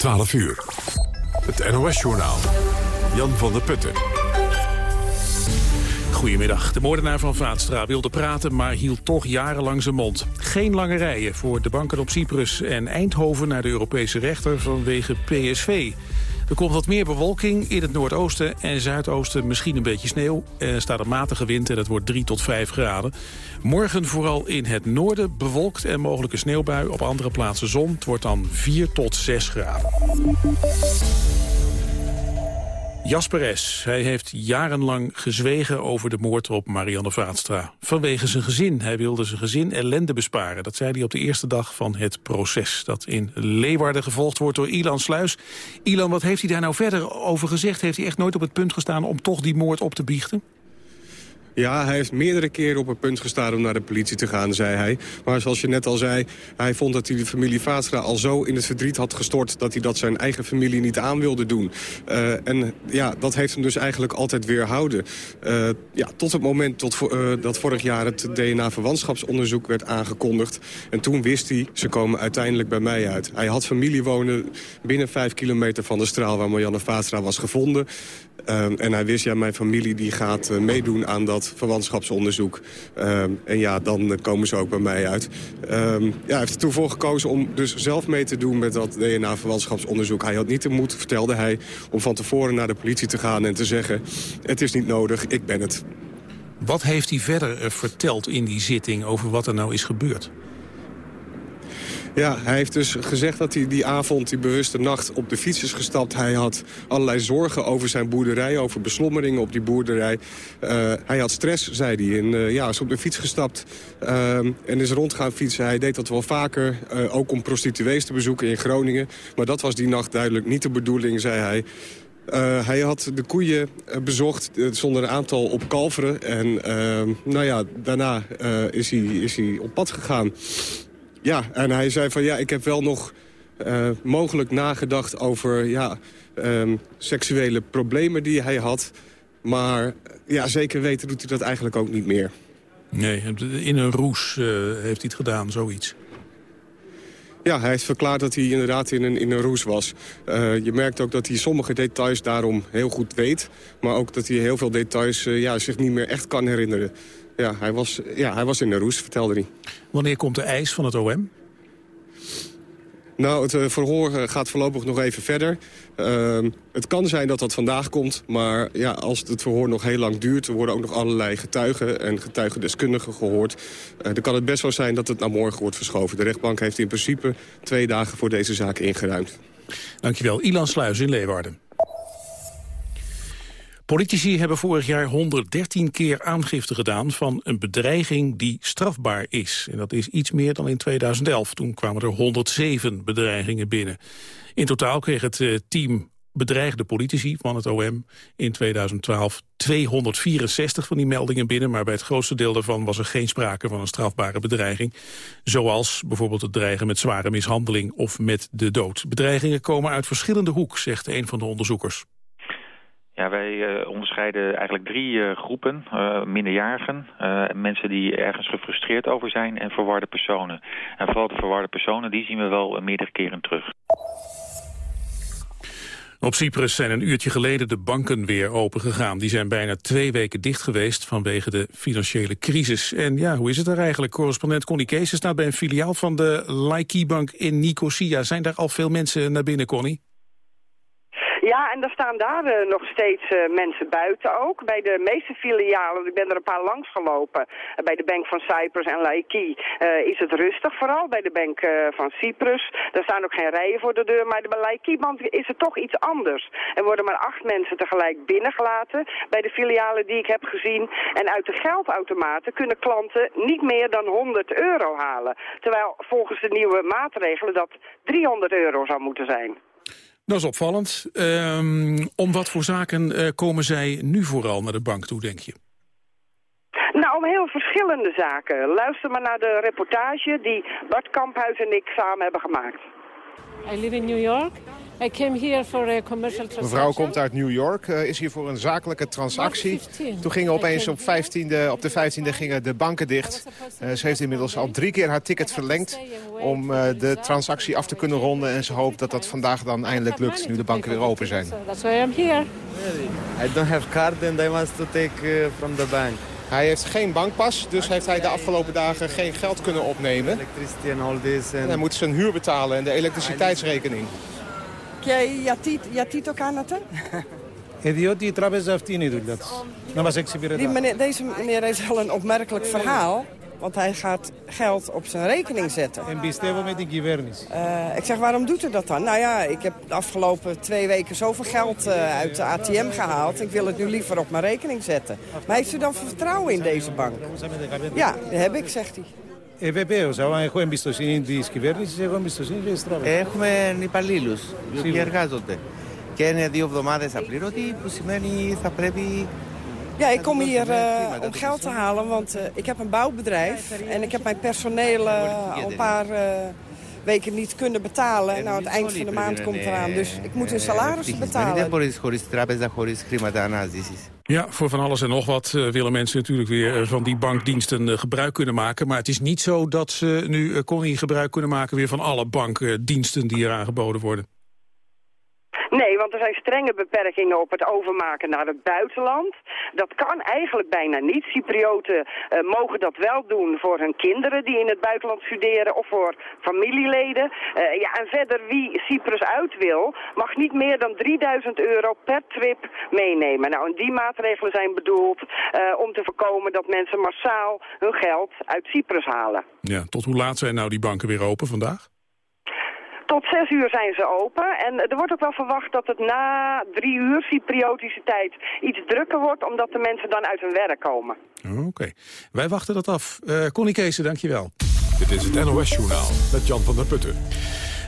12 uur. Het NOS-journaal. Jan van der Putten. Goedemiddag. De moordenaar van Vaatstra wilde praten, maar hield toch jarenlang zijn mond. Geen lange rijen voor de banken op Cyprus en Eindhoven naar de Europese rechter vanwege PSV. Er komt wat meer bewolking in het noordoosten en zuidoosten misschien een beetje sneeuw. Er staat een matige wind en het wordt 3 tot 5 graden. Morgen vooral in het noorden bewolkt en mogelijke sneeuwbui. Op andere plaatsen zon. Het wordt dan 4 tot 6 graden. Jasper S. Hij heeft jarenlang gezwegen over de moord op Marianne Vaatstra. Vanwege zijn gezin. Hij wilde zijn gezin ellende besparen. Dat zei hij op de eerste dag van het proces. Dat in Leeuwarden gevolgd wordt door Ilan Sluis. Ilan, wat heeft hij daar nou verder over gezegd? Heeft hij echt nooit op het punt gestaan om toch die moord op te biechten? Ja, hij heeft meerdere keren op het punt gestaan om naar de politie te gaan, zei hij. Maar zoals je net al zei, hij vond dat hij de familie Vaatstra al zo in het verdriet had gestort... dat hij dat zijn eigen familie niet aan wilde doen. Uh, en ja, dat heeft hem dus eigenlijk altijd weerhouden. Uh, ja, tot het moment tot, uh, dat vorig jaar het DNA-verwantschapsonderzoek werd aangekondigd. En toen wist hij, ze komen uiteindelijk bij mij uit. Hij had familie wonen binnen vijf kilometer van de straal waar Marianne Vaatstra was gevonden. En hij wist, ja, mijn familie die gaat meedoen aan dat verwantschapsonderzoek. Um, en ja, dan komen ze ook bij mij uit. Um, ja, hij heeft ertoe voor gekozen om dus zelf mee te doen met dat DNA-verwantschapsonderzoek. Hij had niet de moed, vertelde hij, om van tevoren naar de politie te gaan en te zeggen... het is niet nodig, ik ben het. Wat heeft hij verder uh, verteld in die zitting over wat er nou is gebeurd? Ja, hij heeft dus gezegd dat hij die avond, die bewuste nacht, op de fiets is gestapt. Hij had allerlei zorgen over zijn boerderij, over beslommeringen op die boerderij. Uh, hij had stress, zei hij. En uh, ja, is op de fiets gestapt uh, en is rond gaan fietsen. Hij deed dat wel vaker, ook om prostituees te bezoeken in Groningen. Maar dat was die nacht duidelijk niet de bedoeling, zei hij. Hij had de koeien bezocht zonder een aantal op kalveren. En nou ja, daarna is, hij, is hij op pad gegaan. Ja, en hij zei van ja, ik heb wel nog uh, mogelijk nagedacht over ja, um, seksuele problemen die hij had. Maar ja, zeker weten doet hij dat eigenlijk ook niet meer. Nee, in een roes uh, heeft hij het gedaan, zoiets. Ja, hij heeft verklaard dat hij inderdaad in een, in een roes was. Uh, je merkt ook dat hij sommige details daarom heel goed weet. Maar ook dat hij heel veel details uh, ja, zich niet meer echt kan herinneren. Ja hij, was, ja, hij was in de roes, vertelde hij. Wanneer komt de eis van het OM? Nou, het uh, verhoor gaat voorlopig nog even verder. Uh, het kan zijn dat dat vandaag komt, maar ja, als het verhoor nog heel lang duurt... er worden ook nog allerlei getuigen en getuigendeskundigen gehoord... Uh, dan kan het best wel zijn dat het naar morgen wordt verschoven. De rechtbank heeft in principe twee dagen voor deze zaak ingeruimd. Dankjewel. Ilan Sluis in Leeuwarden. Politici hebben vorig jaar 113 keer aangifte gedaan van een bedreiging die strafbaar is. En dat is iets meer dan in 2011. Toen kwamen er 107 bedreigingen binnen. In totaal kreeg het uh, team bedreigde politici van het OM in 2012 264 van die meldingen binnen, maar bij het grootste deel daarvan was er geen sprake van een strafbare bedreiging. Zoals bijvoorbeeld het dreigen met zware mishandeling of met de dood. Bedreigingen komen uit verschillende hoek, zegt een van de onderzoekers. Ja, wij uh, onderscheiden eigenlijk drie uh, groepen. Uh, minderjarigen, mensen die ergens gefrustreerd over zijn en verwarde personen. En vooral de verwarde personen, die zien we wel meerdere keren terug. Op Cyprus zijn een uurtje geleden de banken weer opengegaan. Die zijn bijna twee weken dicht geweest vanwege de financiële crisis. En ja, hoe is het er eigenlijk? Correspondent Connie Kees staat bij een filiaal van de Laiki Bank in Nicosia. Zijn daar al veel mensen naar binnen, Connie? Ja, en er staan daar uh, nog steeds uh, mensen buiten ook. Bij de meeste filialen, ik ben er een paar langs gelopen, uh, bij de Bank van Cyprus en Laiki, is het rustig. Vooral bij de Bank van Cyprus. Er staan ook geen rijen voor de deur, maar bij Laiki is het toch iets anders. Er worden maar acht mensen tegelijk binnengelaten bij de filialen die ik heb gezien. En uit de geldautomaten kunnen klanten niet meer dan 100 euro halen. Terwijl volgens de nieuwe maatregelen dat 300 euro zou moeten zijn. Dat is opvallend. Um, om wat voor zaken uh, komen zij nu vooral naar de bank toe, denk je? Nou, om heel verschillende zaken. Luister maar naar de reportage die Bart Kamphuis en ik samen hebben gemaakt. I live in New York I came here for a commercial transaction. Mevrouw komt uit New York, uh, is hier voor een zakelijke transactie. Toen gingen opeens op, 15e, op de 15e gingen de banken dicht. Uh, ze heeft inmiddels al drie keer haar ticket verlengd om uh, de transactie af te kunnen ronden. En ze hoopt dat dat vandaag dan eindelijk lukt, nu de banken weer open zijn. That's why I'm here. I don't have card and I want to take from the bank. Hij heeft geen bankpas, dus heeft hij de afgelopen dagen geen geld kunnen opnemen. En hij moet zijn huur betalen en de elektriciteitsrekening. Jij ook aan het, hè? Deze meneer is al een opmerkelijk verhaal. Want hij gaat geld op zijn rekening zetten. En πιστεύω met die κυβέρνηση. Uh, ik zeg, waarom doet u dat dan? Nou ja, ik heb de afgelopen twee weken zoveel geld uh, uit de ATM gehaald. Ik wil het nu liever op mijn rekening zetten. Maar heeft u dan vertrouwen in deze bank? Ja, dat heb ik, zegt hij. Ε, βεβαίως, άμα έχω εμπιστοσύνη της κυβέρνησης, έχω εμπιστοσύνη της τράπεζας. Έχουμε υπαλλήλους, οι οποίοι εργάζονται. Και είναι δύο εβδομάδες απλήρωτοι, που σημαίνει θα πρέπει ja, ik kom hier uh, om geld te halen, want uh, ik heb een bouwbedrijf. En ik heb mijn personeel uh, al een paar weken niet kunnen betalen. Nou, het eind van de maand komt eraan, dus ik moet hun salaris betalen. Ja, voor van alles en nog wat willen mensen natuurlijk weer van die bankdiensten gebruik kunnen maken. Maar het is niet zo dat ze nu, Connie, gebruik kunnen maken weer van alle bankdiensten die er aangeboden worden. Nee, want er zijn strenge beperkingen op het overmaken naar het buitenland. Dat kan eigenlijk bijna niet. Cyprioten uh, mogen dat wel doen voor hun kinderen die in het buitenland studeren of voor familieleden. Uh, ja, en verder wie Cyprus uit wil, mag niet meer dan 3000 euro per trip meenemen. Nou, en die maatregelen zijn bedoeld uh, om te voorkomen dat mensen massaal hun geld uit Cyprus halen. Ja, tot hoe laat zijn nou die banken weer open vandaag? Tot zes uur zijn ze open. En er wordt ook wel verwacht dat het na drie uur, Cypriotische tijd, iets drukker wordt, omdat de mensen dan uit hun werk komen. Oké. Wij wachten dat af. Uh, Connie Kees, dankjewel. Dit is het NOS Journaal met Jan van der Putten.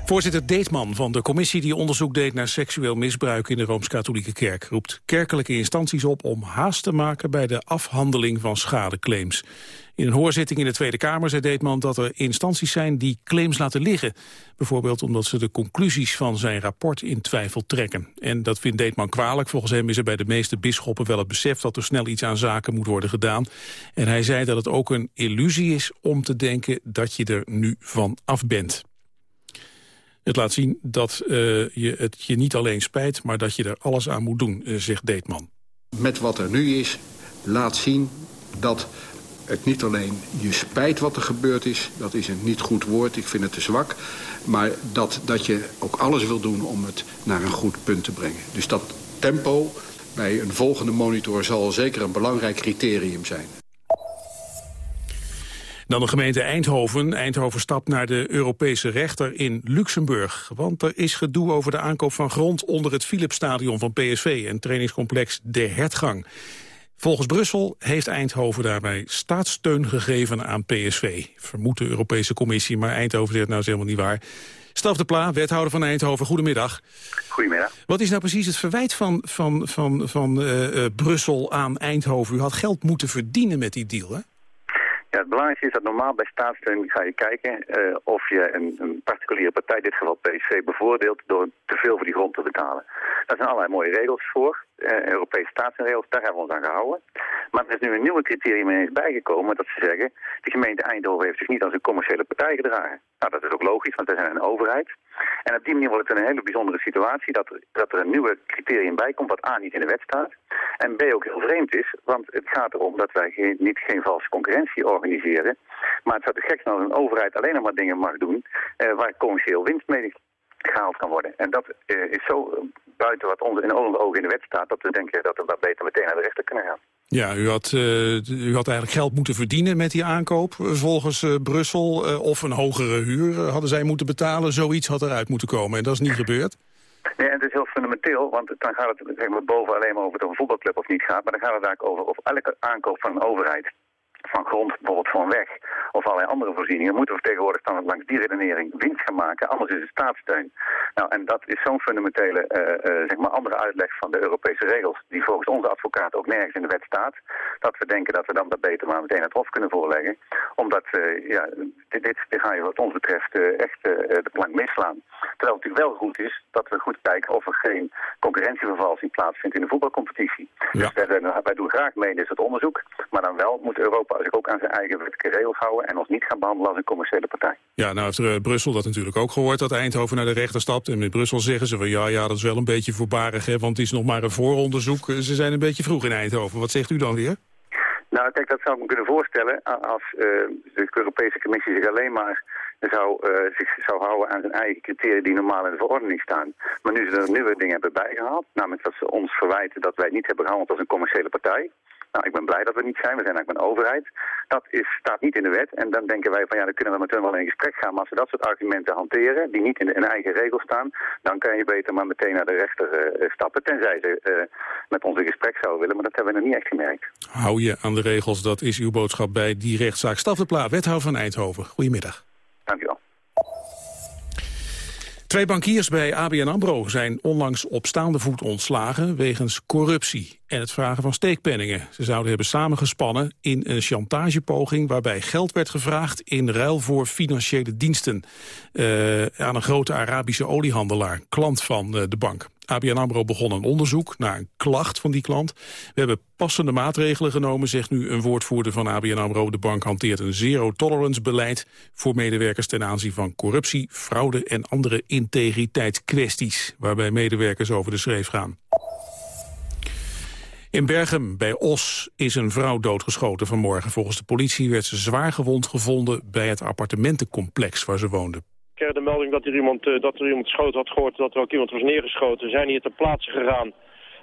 Voorzitter Deetman van de commissie die onderzoek deed naar seksueel misbruik in de Rooms-Katholieke Kerk roept kerkelijke instanties op om haast te maken bij de afhandeling van schadeclaims. In een hoorzitting in de Tweede Kamer zei Deetman dat er instanties zijn die claims laten liggen. Bijvoorbeeld omdat ze de conclusies van zijn rapport in twijfel trekken. En dat vindt Deetman kwalijk. Volgens hem is er bij de meeste bisschoppen wel het besef dat er snel iets aan zaken moet worden gedaan. En hij zei dat het ook een illusie is om te denken dat je er nu van af bent. Het laat zien dat uh, je het je niet alleen spijt, maar dat je er alles aan moet doen, uh, zegt Deetman. Met wat er nu is, laat zien dat het niet alleen je spijt wat er gebeurd is. Dat is een niet goed woord, ik vind het te zwak. Maar dat, dat je ook alles wil doen om het naar een goed punt te brengen. Dus dat tempo bij een volgende monitor zal zeker een belangrijk criterium zijn. Dan de gemeente Eindhoven. Eindhoven stapt naar de Europese rechter in Luxemburg. Want er is gedoe over de aankoop van grond onder het Philipsstadion van PSV... en trainingscomplex De Hertgang. Volgens Brussel heeft Eindhoven daarbij staatssteun gegeven aan PSV. Vermoedt de Europese Commissie, maar Eindhoven zegt nou is helemaal niet waar. Staf de Pla, wethouder van Eindhoven, goedemiddag. Goedemiddag. Wat is nou precies het verwijt van, van, van, van uh, uh, Brussel aan Eindhoven? U had geld moeten verdienen met die deal, hè? Ja, het belangrijkste is dat normaal bij staatssteun ga je kijken uh, of je een, een, particuliere partij, in dit geval PSV, bevoordeelt door te veel voor die grond te betalen. Daar zijn allerlei mooie regels voor, Europese staatsregels, daar hebben we ons aan gehouden. Maar er is nu een nieuwe criterium ineens bijgekomen dat ze zeggen, de gemeente Eindhoven heeft zich niet als een commerciële partij gedragen. Nou, dat is ook logisch, want we zijn een overheid. En op die manier wordt het een hele bijzondere situatie dat dat er een nieuwe criterium bij komt wat A niet in de wet staat. En B ook heel vreemd is, want het gaat erom dat wij geen, niet geen valse concurrentie organiseren. Maar het zou te gek zijn als een overheid alleen nog maar dingen mag doen eh, waar commercieel winst mee gehaald kan worden. En dat uh, is zo buiten wat onze in onze ogen in de wet staat... dat we denken dat we dat beter meteen naar de rechter kunnen gaan. Ja, u had, uh, u had eigenlijk geld moeten verdienen met die aankoop volgens uh, Brussel. Of een hogere huur hadden zij moeten betalen. Zoiets had eruit moeten komen en dat is niet gebeurd. Nee, en het is heel fundamenteel, want dan gaat het zeg maar, boven alleen maar over of een voetbalclub of niet gaat. Maar dan gaat het eigenlijk over of elke aankoop van een overheid van grond, bijvoorbeeld van weg of allerlei andere voorzieningen, moeten we tegenwoordig dan langs die redenering winst gaan maken. Anders is het staatssteun. Nou, en dat is zo'n fundamentele, zeg maar, andere uitleg van de Europese regels, die volgens onze advocaat ook nergens in de wet staat, dat we denken dat we dan dat beter maar meteen het Hof kunnen voorleggen. Omdat, ja, dit, dit, ga je wat ons betreft echt de plank misslaan. Terwijl het natuurlijk wel goed is dat we goed kijken of er geen concurrentievervalsing plaatsvindt in de voetbalcompetitie. Ja. Dus wij, wij, doen graag mee in dit soort onderzoek, maar dan wel moet Europa zich ook aan zijn eigen regels houden en ons niet gaan behandelen als een commerciële partij. Ja, nou heeft uh, Brussel dat natuurlijk ook gehoord, dat Eindhoven naar de rechter stapt. En in Brussel zeggen ze van ja, ja, dat is wel een beetje voorbarig, hè, want het is nog maar een vooronderzoek. Eh, ze zijn een beetje vroeg in Eindhoven. Wat zegt u dan weer? Nou, kijk, dat zou ik me kunnen voorstellen als uh, de Europese Commissie zich alleen maar zou, uh, zich zou houden aan zijn eigen criteria die normaal in de verordening staan. Maar nu ze er nieuwe dingen hebben bijgehaald, namelijk dat ze ons verwijten dat wij niet hebben gehandeld als een commerciële partij. Nou, ik ben blij dat we niet zijn. We zijn eigenlijk een overheid. Dat is, staat niet in de wet. En dan denken wij van ja, dan kunnen we met hun wel in gesprek gaan. Maar als ze dat soort argumenten hanteren, die niet in de eigen regels staan, dan kan je beter maar meteen naar de rechter uh, stappen. Tenzij ze uh, met ons in gesprek zouden willen. Maar dat hebben we nog niet echt gemerkt. Hou je aan de regels, dat is uw boodschap bij die rechtszaak. Staf de Pla, wethouder van Eindhoven. Goedemiddag. Dank u wel. Twee bankiers bij ABN AMRO zijn onlangs op staande voet ontslagen... wegens corruptie en het vragen van steekpenningen. Ze zouden hebben samengespannen in een chantagepoging... waarbij geld werd gevraagd in ruil voor financiële diensten... Uh, aan een grote Arabische oliehandelaar, klant van uh, de bank. ABN AMRO begon een onderzoek naar een klacht van die klant. We hebben passende maatregelen genomen, zegt nu een woordvoerder van ABN AMRO. De bank hanteert een zero-tolerance beleid voor medewerkers ten aanzien van corruptie, fraude en andere integriteitskwesties, waarbij medewerkers over de schreef gaan. In Bergen bij Os is een vrouw doodgeschoten vanmorgen. Volgens de politie werd ze zwaar gewond gevonden bij het appartementencomplex waar ze woonde de melding dat er iemand, uh, dat er iemand schoot had gehoord, dat er ook iemand was neergeschoten. We zijn hier ter plaatse gegaan.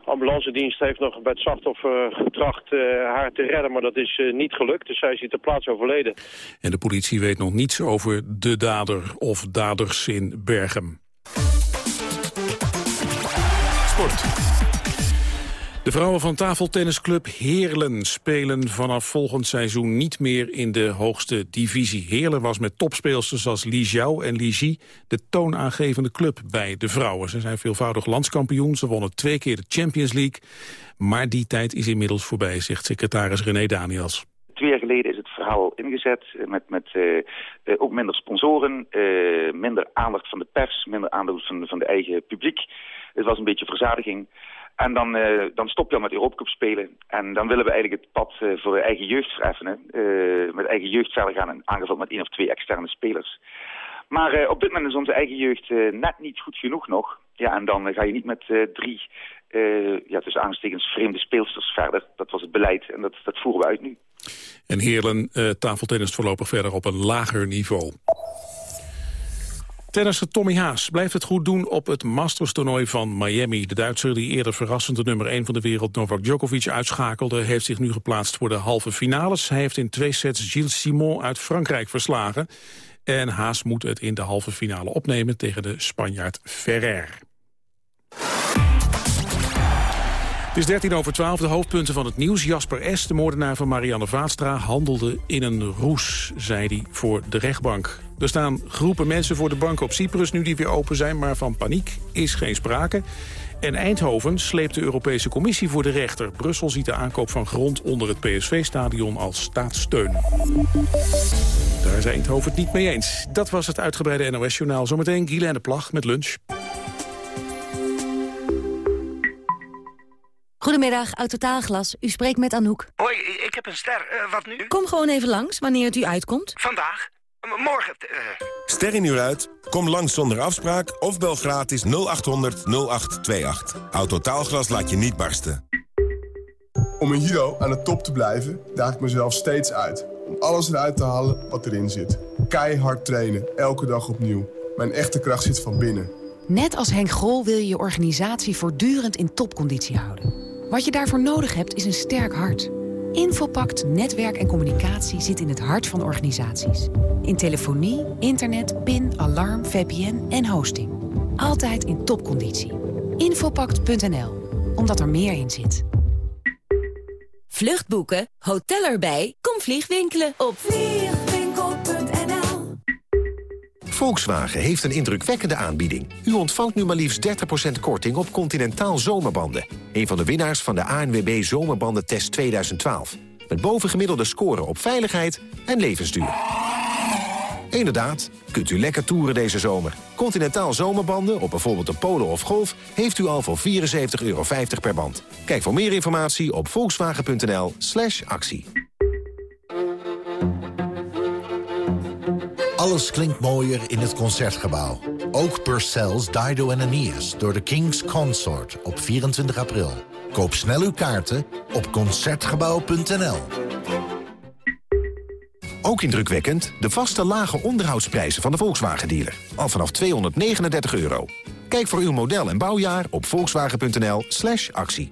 De ambulancedienst heeft nog bij het slachtoffer getracht uh, haar te redden, maar dat is uh, niet gelukt. Dus zij is hier ter plaatse overleden. En de politie weet nog niets over de dader of daders in Bergen. Sport. De vrouwen van tafeltennisclub Heerlen spelen vanaf volgend seizoen niet meer in de hoogste divisie. Heerlen was met topspeelsters als Li en Li de toonaangevende club bij de vrouwen. Ze zijn veelvoudig landskampioen, ze wonnen twee keer de Champions League. Maar die tijd is inmiddels voorbij, zegt secretaris René Daniels. Twee jaar geleden is het verhaal ingezet met, met uh, ook minder sponsoren, minder aandacht van de pers, minder aandacht van, van de eigen publiek. Het was een beetje verzadiging. En dan, uh, dan stop je al met Europacup spelen. En dan willen we eigenlijk het pad uh, voor eigen jeugd vereffenen. Uh, met eigen jeugd verder gaan en aangevuld met één of twee externe spelers. Maar op dit moment is onze eigen jeugd net niet goed genoeg nog. Ja, en dan ga je niet met drie, ja, tussen aanstekens vreemde speelsters verder. Dat was het beleid en dat, dat voeren we uit nu. En Heerlen tafeltennis voorlopig verder op een lager niveau. Tennisser Tommy Haas blijft het goed doen op het Masters-toernooi van Miami. De Duitser die eerder verrassend de nummer 1 van de wereld Novak Djokovic uitschakelde... heeft zich nu geplaatst voor de halve finales. Hij heeft in twee sets Gilles Simon uit Frankrijk verslagen. En Haas moet het in de halve finale opnemen tegen de Spanjaard Ferrer. Het is 13 over 12, de hoofdpunten van het nieuws. Jasper S., de moordenaar van Marianne Vaatstra, handelde in een roes, zei hij voor de rechtbank. Er staan groepen mensen voor de banken op Cyprus nu die weer open zijn... maar van paniek is geen sprake. En Eindhoven sleept de Europese Commissie voor de rechter. Brussel ziet de aankoop van grond onder het PSV-stadion als staatssteun. Daar is Eindhoven het niet mee eens. Dat was het uitgebreide NOS-journaal. Zometeen Guylaine Plag met lunch. Goedemiddag, Autotaalglas. U spreekt met Anouk. Hoi, ik heb een ster. Uh, wat nu? Kom gewoon even langs, wanneer het u uitkomt. Vandaag? Morgen? Uh... Ster in uur uit? Kom langs zonder afspraak of bel gratis 0800 0828. Autotaalglas laat je niet barsten. Om een Hero aan de top te blijven, daag ik mezelf steeds uit. Om alles eruit te halen wat erin zit. Keihard trainen, elke dag opnieuw. Mijn echte kracht zit van binnen. Net als Henk Grol wil je je organisatie voortdurend in topconditie houden. Wat je daarvoor nodig hebt is een sterk hart. Infopact Netwerk en Communicatie zit in het hart van organisaties. In telefonie, internet, PIN, alarm, VPN en hosting. Altijd in topconditie. Infopact.nl, omdat er meer in zit. Vluchtboeken, hotel erbij, kom vliegwinkelen op Volkswagen heeft een indrukwekkende aanbieding. U ontvangt nu maar liefst 30% korting op Continentaal zomerbanden. Een van de winnaars van de ANWB Zomerbandentest 2012. Met bovengemiddelde scoren op veiligheid en levensduur. Inderdaad, kunt u lekker toeren deze zomer. Continentaal zomerbanden op bijvoorbeeld de Polo of Golf... heeft u al voor 74,50 euro per band. Kijk voor meer informatie op volkswagen.nl slash actie. Alles klinkt mooier in het Concertgebouw. Ook Purcell's Dido en Aeneas door de King's Consort op 24 april. Koop snel uw kaarten op Concertgebouw.nl. Ook indrukwekkend de vaste lage onderhoudsprijzen van de Volkswagen-dealer. Al vanaf 239 euro. Kijk voor uw model en bouwjaar op volkswagen.nl actie.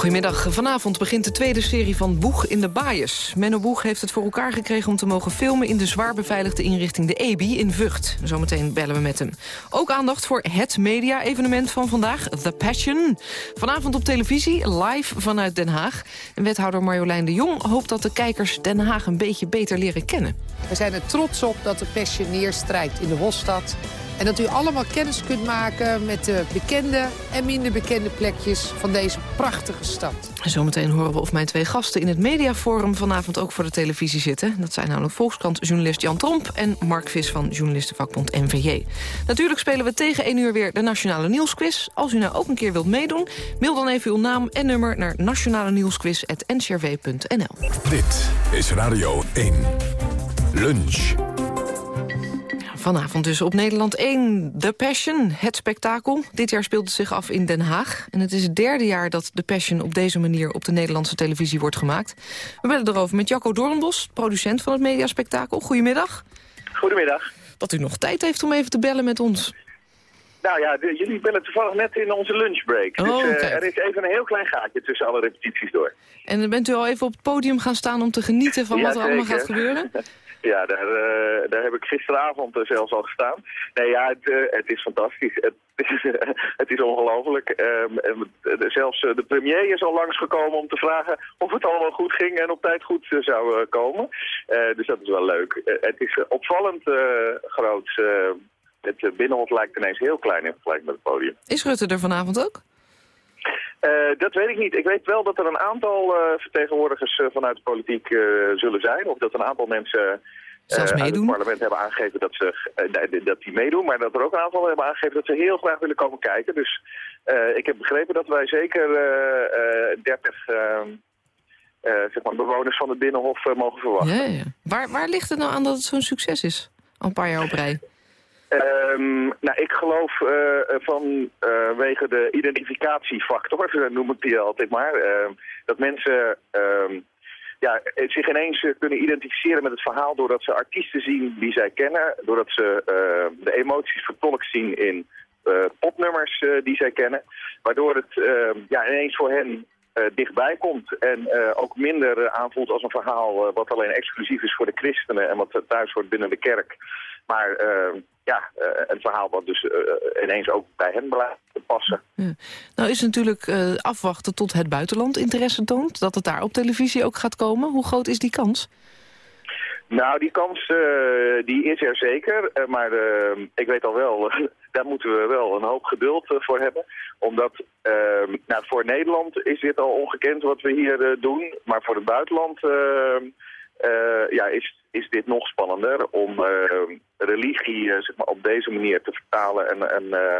Goedemiddag. Vanavond begint de tweede serie van Boeg in de Baaiers. Menno Boeg heeft het voor elkaar gekregen om te mogen filmen... in de zwaar beveiligde inrichting De EBI in Vught. Zometeen bellen we met hem. Ook aandacht voor het media-evenement van vandaag, The Passion. Vanavond op televisie, live vanuit Den Haag. Wethouder Marjolein de Jong hoopt dat de kijkers Den Haag... een beetje beter leren kennen. We zijn er trots op dat de Passion neerstrijkt in de Hofstad... En dat u allemaal kennis kunt maken met de bekende en minder bekende plekjes van deze prachtige stad. Zometeen horen we of mijn twee gasten in het mediaforum vanavond ook voor de televisie zitten. Dat zijn namelijk Volkskrant-journalist Jan Tromp en Mark Vis van journalistenvakbond NVJ. Natuurlijk spelen we tegen 1 uur weer de Nationale Nieuwsquiz. Als u nou ook een keer wilt meedoen, mail dan even uw naam en nummer naar nationale nieuwsquiz.ncrv.nl. Dit is Radio 1. Lunch. Vanavond dus op Nederland 1, The Passion, het spektakel. Dit jaar speelt het zich af in Den Haag. En het is het derde jaar dat The Passion op deze manier op de Nederlandse televisie wordt gemaakt. We bellen erover met Jacco Doornbos, producent van het mediaspectakel. Goedemiddag. Goedemiddag. Dat u nog tijd heeft om even te bellen met ons. Nou ja, de, jullie bellen toevallig net in onze lunchbreak. Oh, dus uh, kijk. er is even een heel klein gaatje tussen alle repetities door. En bent u al even op het podium gaan staan om te genieten van wat er allemaal gaat gebeuren? Ja, daar, eh, daar heb ik gisteravond eh, zelfs al gestaan. Nee, ja, het, eh, het is fantastisch. Het het is ongelooflijk. Ehm, eh, zelfs de premier is al langsgekomen om te vragen of het allemaal goed ging en op tijd goed zou komen. Dus dat is wel leuk. Het is opvallend groot. eh, het binnenhof lijkt ineens heel klein in vergelijking met het podium. Is Rutte er vanavond ook? Eh, dat weet ik niet. Ik weet wel dat er een aantal eh, vertegenwoordigers eh, vanuit de politiek zullen zijn. Of dat een aantal mensen uit het parlement hebben aangegeven dat, ze, dat die meedoen. Maar dat er ook een aantal hebben aangegeven dat ze heel graag willen komen kijken. Dus ik heb begrepen dat wij zeker eh, eh, 30 eh, eh, zeg maar bewoners van het Binnenhof mogen verwachten. Ja, ja. Waar, waar ligt het nou aan dat het zo'n succes is? Al een paar jaar op rij. Ehm, nou, ik geloof eh vanwege de identificatiefactor, eh, noem ik die altijd maar, ehm, dat mensen ehm, ja, zich ineens eh, kunnen identificeren met het verhaal doordat ze artiesten zien die zij kennen, doordat ze eh, de emoties vertolkt zien in eh, popnummers eh, die zij kennen, waardoor het ja, ineens voor hen eh, dichtbij komt en eh, ook minder eh, aanvoelt als een verhaal eh, wat alleen exclusief is voor de christenen en wat thuis hoort binnen de kerk. Maar eh, ja, eh, een verhaal wat dus eh, ineens ook bij hen blijft passen. Nou is natuurlijk eh, afwachten tot het buitenland interesse toont. Dat het daar op televisie ook gaat komen. Hoe groot is die kans? Nou, die kans die is er zeker. Maar ik weet al wel, daar moeten we wel een hoop geduld voor hebben. Omdat nou, voor Nederland is dit al ongekend wat we hier doen. Maar voor het buitenland ja, is, is dit nog spannender om eh, religie eh, zeg maar, op deze manier te vertalen en, en eh,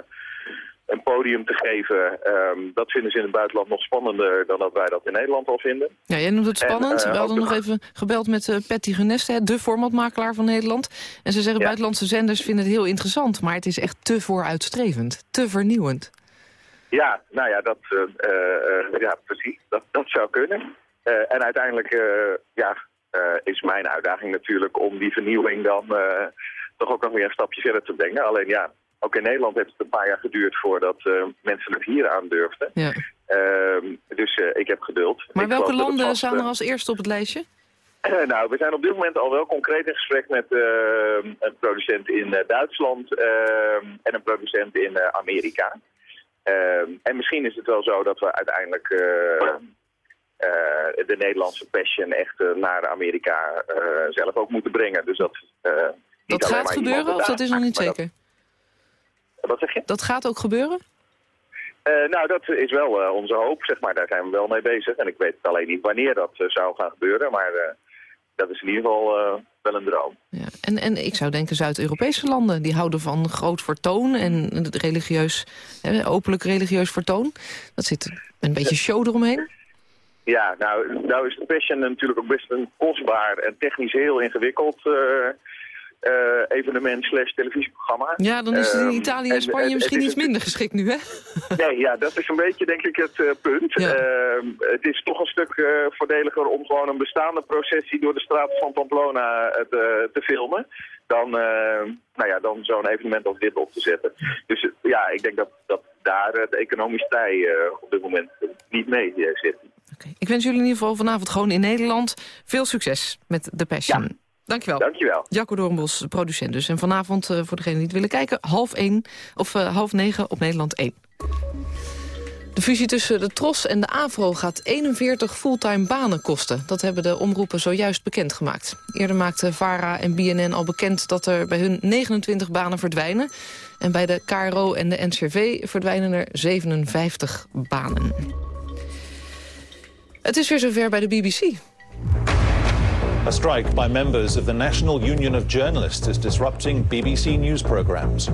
een podium te geven. Ehm, dat vinden ze in het buitenland nog spannender dan dat wij dat in Nederland al vinden. Ja, jij noemt het En, spannend. We hadden nog even gebeld met Patty Guneste, hè, de formatmakelaar van Nederland. En ze zeggen buitenlandse zenders vinden het heel interessant. Maar het is echt te vooruitstrevend. Te vernieuwend. Ja, nou ja, dat, ja precies. Dat, dat zou kunnen. En uiteindelijk ja, is mijn uitdaging natuurlijk om die vernieuwing dan eh, toch ook nog weer een stapje verder te brengen. Alleen ja, ook in Nederland heeft het een paar jaar geduurd voordat eh, mensen het hier aandurfden. Ja. Ehm, dus eh, ik heb geduld. Maar Ik welke landen vast, staan er eh, als eerste op het lijstje? nou, we zijn op dit moment al wel concreet in gesprek met een producent in Duitsland en een producent in Amerika. en misschien is het wel zo dat we uiteindelijk de Nederlandse passion echt naar Amerika zelf ook moeten brengen. Dus dat, dat gaat gebeuren of dat is nog niet zeker? Dat, wat zeg je? Dat gaat ook gebeuren? nou, dat is wel onze hoop, zeg maar. Daar zijn we wel mee bezig. En ik weet alleen niet wanneer dat zou gaan gebeuren. Maar dat is in ieder geval wel een droom. Ja. En, en ik zou denken Zuid-Europese landen, die houden van groot vertoon en religieus, openlijk religieus vertoon. Dat zit een beetje show eromheen. Ja, nou, nou is de Passion natuurlijk ook best een kostbaar en technisch heel ingewikkeld uh, uh, evenement slash televisieprogramma. Ja, dan is het in ehm, Italië en Spanje misschien iets minder geschikt nu, hè? Nee, ja, dat is een beetje denk ik het uh, punt. Ja. Ehm, het is toch een stuk voordeliger om gewoon een bestaande processie door de straat van Pamplona te, te filmen. Dan, nou ja, dan zo'n evenement als dit op te zetten. Dus ja, ik denk dat, dat daar het economisch tij op dit moment niet mee zit. Okay. Ik wens jullie in ieder geval vanavond gewoon in Nederland veel succes met The Passion. Ja. Dankjewel. Dankjewel. Jacco Doornbos, producent dus. En vanavond, uh, voor degenen die het willen kijken, half, één, of, uh, half negen op Nederland 1. De fusie tussen de TROS en de AVRO gaat 41 fulltime banen kosten. Dat hebben de omroepen zojuist bekendgemaakt. Eerder maakten VARA en BNN al bekend dat er bij hun 29 banen verdwijnen. En bij de KRO en de NCRV verdwijnen er 57 banen. Het is weer zover bij de BBC. A strike by members of the National Union of Journalists is disrupting BBC news programs.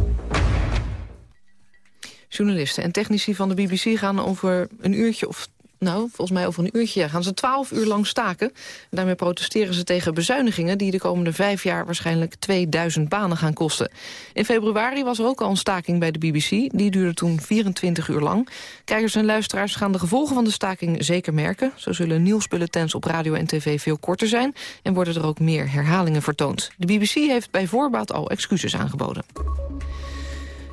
Journalisten en technici van de BBC gaan over een uurtje of nou, volgens mij over een uurtje gaan ze twaalf uur lang staken. Daarmee protesteren ze tegen bezuinigingen... die de komende vijf jaar waarschijnlijk 2000 banen gaan kosten. In februari was er ook al een staking bij de BBC. Die duurde toen 24 uur lang. Kijkers en luisteraars gaan de gevolgen van de staking zeker merken. Zo zullen nieuwsbulletins op radio en tv veel korter zijn... en worden er ook meer herhalingen vertoond. De BBC heeft bij voorbaat al excuses aangeboden.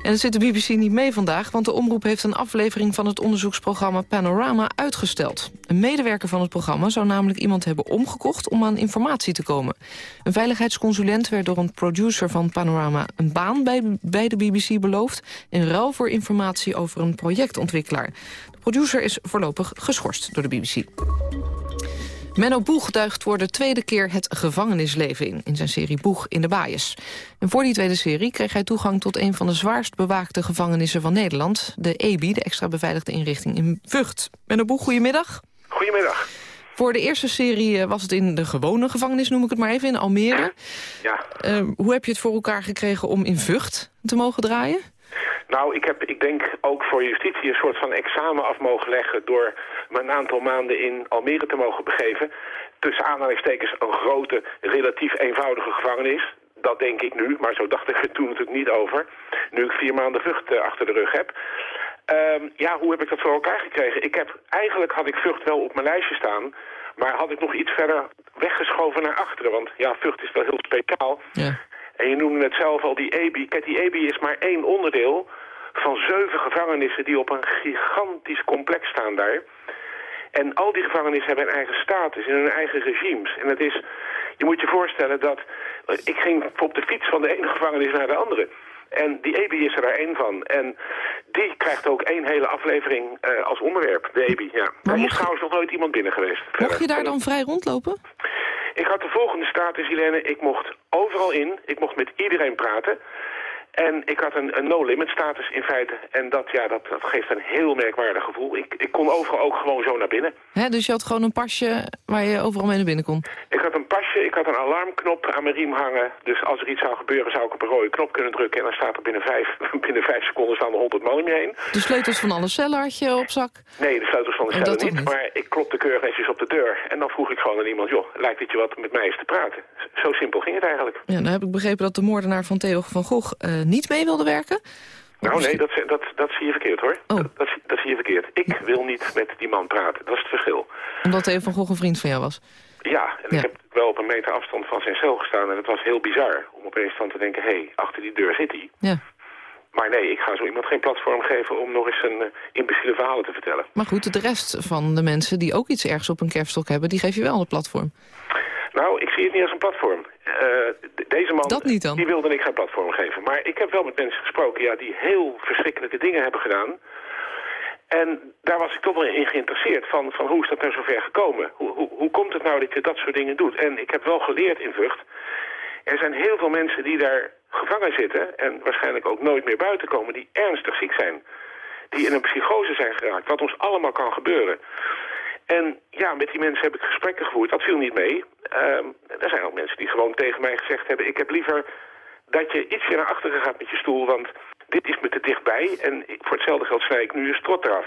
En het zit de BBC niet mee vandaag, want de omroep heeft een aflevering van het onderzoeksprogramma Panorama uitgesteld. Een medewerker van het programma zou namelijk iemand hebben omgekocht om aan informatie te komen. Een veiligheidsconsulent werd door een producer van Panorama een baan bij, bij de BBC beloofd in ruil voor informatie over een projectontwikkelaar. De producer is voorlopig geschorst door de BBC. Menno Boeg duigt voor de tweede keer het gevangenisleven in... in zijn serie Boeg in de Baaiers. En voor die tweede serie kreeg hij toegang tot een van de zwaarst bewaakte gevangenissen van Nederland... de EBI, de extra beveiligde inrichting in Vught. Menno Boeg, goedemiddag. Goedemiddag. Voor de eerste serie eh, was het in de gewone gevangenis, noem ik het maar even, in Almere. Ja. Uh, hoe heb je het voor elkaar gekregen om in Vught te mogen draaien? Nou, ik heb, ik denk ook voor justitie een soort van examen af mogen leggen... door me een aantal maanden in Almere te mogen begeven. Tussen aanhalingstekens een grote, relatief eenvoudige gevangenis. Dat denk ik nu, maar zo dacht ik er toen natuurlijk niet over. Nu ik vier maanden vlucht uh, achter de rug heb. Um, ja, hoe heb ik dat voor elkaar gekregen? Ik heb, eigenlijk had ik Vught wel op mijn lijstje staan... maar had ik nog iets verder weggeschoven naar achteren. Want ja, Vught is wel heel speciaal. Ja. En je noemde het zelf al die EBI. Kijk, die EBI is maar één onderdeel van zeven gevangenissen die op een gigantisch complex staan daar. En al die gevangenissen hebben een eigen status in hun eigen regimes. En het is, je moet je voorstellen dat, ik ging op de fiets van de ene gevangenis naar de andere. En die EBI is er daar één van. En die krijgt ook één hele aflevering uh, als onderwerp, de EBI. Ja. Maar er is trouwens nog nooit iemand binnen geweest. Mocht je daar dan vrij rondlopen? Ik had de volgende status, Helene. Ik mocht overal in. Ik mocht met iedereen praten. En ik had een, een no-limit status in feite. En dat, ja, dat, dat geeft een heel merkwaardig gevoel. Ik, ik kon overal ook gewoon zo naar binnen. Hè, dus je had gewoon een pasje waar je overal mee naar binnen kon? Ik had een pasje, ik had een alarmknop aan mijn riem hangen. Dus als er iets zou gebeuren zou ik op een rode knop kunnen drukken. En dan staat er binnen vijf, binnen vijf seconden staan er honderd man om je heen. De sleutels van alle cellen had je op zak? Nee, de sleutels van de cellen niet, niet, Maar ik klopte keurig netjes op de deur. En dan vroeg ik gewoon aan iemand, joh, lijkt het je wat met mij eens te praten? Zo simpel ging het eigenlijk. Ja, nou heb ik begrepen dat de moordenaar van Theo van Gogh uh, niet mee wilde werken. Nou nee, dat, dat, dat zie je verkeerd hoor. Oh. Dat, dat, dat, zie je verkeerd. Ik wil niet met die man praten, dat is het verschil. Omdat Theo van Gogh een vriend van jou was? Ja, en ik heb wel op een meter afstand van zijn cel gestaan en het was heel bizar om opeens van te denken, hé, hey, achter die deur zit hij. Ja. Maar nee, ik ga zo iemand geen platform geven om nog eens een uh, imbeciele verhalen te vertellen. Maar goed, de rest van de mensen die ook iets ergens op een kerfstok hebben, die geef je wel een platform. Nou, zie het niet als een platform. Eh, deze man, Dat niet dan? die wilde ik geen platform geven. Maar ik heb wel met mensen gesproken ja, die heel verschrikkelijke dingen hebben gedaan. En daar was ik toch wel in geïnteresseerd van, van hoe is dat nou zover gekomen? Hoe, hoe, hoe komt het nou dat je dat soort dingen doet? En ik heb wel geleerd in Vught, er zijn heel veel mensen die daar gevangen zitten... en waarschijnlijk ook nooit meer buiten komen, die ernstig ziek zijn. Die in een psychose zijn geraakt, wat ons allemaal kan gebeuren. En ja, met die mensen heb ik gesprekken gevoerd. Dat viel niet mee. Ehm, er zijn ook mensen die gewoon tegen mij gezegd hebben... ik heb liever dat je ietsje naar achteren gaat met je stoel... want dit is me te dichtbij en ik- voor hetzelfde geld snij ik nu je strot eraf.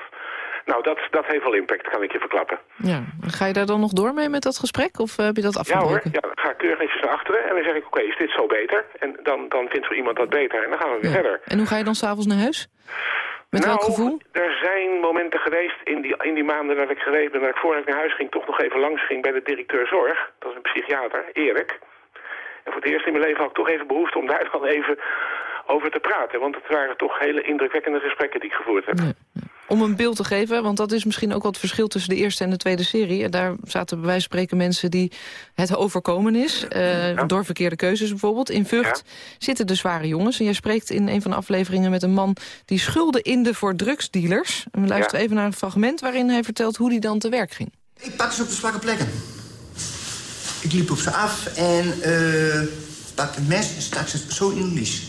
Nou, dat, dat heeft wel impact, kan ik je verklappen. Ja. Ga je daar dan nog door mee met dat gesprek? Of eh, heb je dat Ja afgebroken? hoor, ja, dan ga ik keurig netjes naar achteren en dan zeg ik... oké, is dit zo beter? En dan, dan vindt zo iemand dat beter en dan gaan we weer verder. En hoe ga je dan s'avonds naar huis? Met nou, welk gevoel? er zijn momenten geweest in die, in die maanden dat ik geweest ben... dat ik voordat ik naar huis ging toch nog even langs ging bij de directeur zorg. Dat is een psychiater, Erik. En voor het eerst in mijn leven had ik toch even behoefte om daar dan even over te praten. Want het waren toch hele indrukwekkende gesprekken die ik gevoerd heb. Om een beeld te geven, want dat is misschien ook wat het verschil tussen de eerste en de tweede serie. En Daar zaten bij wijze van spreken mensen die het overkomen is. eh, Door verkeerde keuzes bijvoorbeeld. In Vught zitten de zware jongens. En jij spreekt in een van de afleveringen met een man die schulden inde voor drugsdealers. En we luisteren even naar een fragment waarin hij vertelt hoe hij dan te werk ging. Ik pak ze op de zwakke plekken. Ik liep op ze af en eh pak het mes en stak ze zo in de lies.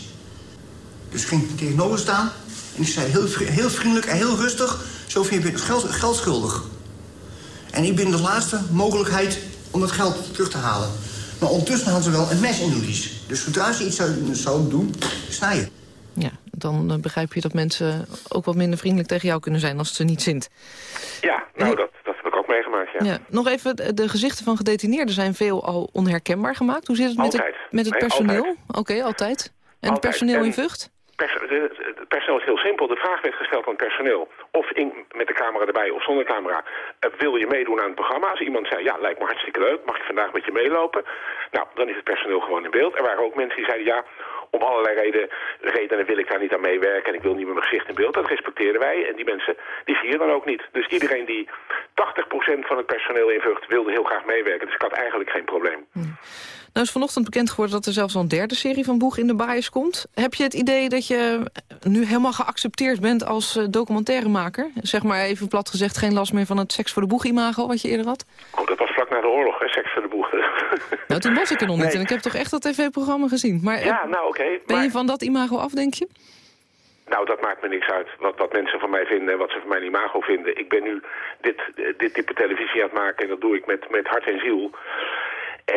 Dus ik ging tegenover staan en ik zei heel, heel vriendelijk en heel rustig... zoveel ben ik geld, geld schuldig. En ik ben de laatste mogelijkheid om het geld terug te halen. Maar ondertussen hadden ze wel een mes in de lies. Dus zodra ze iets zouden, zouden doen, snijden. Ja, dan eh, begrijp je dat mensen ook wat minder vriendelijk tegen jou kunnen zijn als het ze niet zint. Ja, nou, dat, dat heb ik ook meegemaakt, ja. Ja. Nog even, de gezichten van gedetineerden zijn veel al onherkenbaar gemaakt. Hoe zit het met het, met het Nee, personeel? Oké, altijd. En het personeel in Vught? Pers het personeel is heel simpel. De vraag werd gesteld aan het personeel. Of in, met de camera erbij of zonder camera. eh, wil je meedoen aan het programma? Als iemand zei, ja, lijkt me hartstikke leuk. Mag ik vandaag met je meelopen? Nou, dan is het personeel gewoon in beeld. Er waren ook mensen die zeiden, ja, om allerlei reden, redenen wil ik daar niet aan meewerken. En ik wil niet met mijn gezicht in beeld. Dat respecteren wij. En die mensen, die zie je dan ook niet. Dus iedereen die 80% van het personeel in wilde heel graag meewerken. Dus ik had eigenlijk geen probleem. Nou is vanochtend bekend geworden dat er zelfs al een derde serie van Boeg in de Baaiers komt. Heb je het idee dat je nu helemaal geaccepteerd bent als eh, documentairemaker? Zeg maar even plat gezegd geen last meer van het seks voor de boeg imago wat je eerder had? Oh, dat was vlak na de oorlog, hè, seks voor de boeg. Nou, toen was ik er nog niet Nee. en ik heb toch echt dat tv-programma gezien. Maar eh, Ja, nou oké. ben maar- je van dat imago af, denk je? Nou, dat maakt me niks uit. Wat, wat mensen van mij vinden en wat ze van mijn imago vinden. Ik ben nu dit, dit type televisie aan het maken en dat doe ik met, met hart en ziel.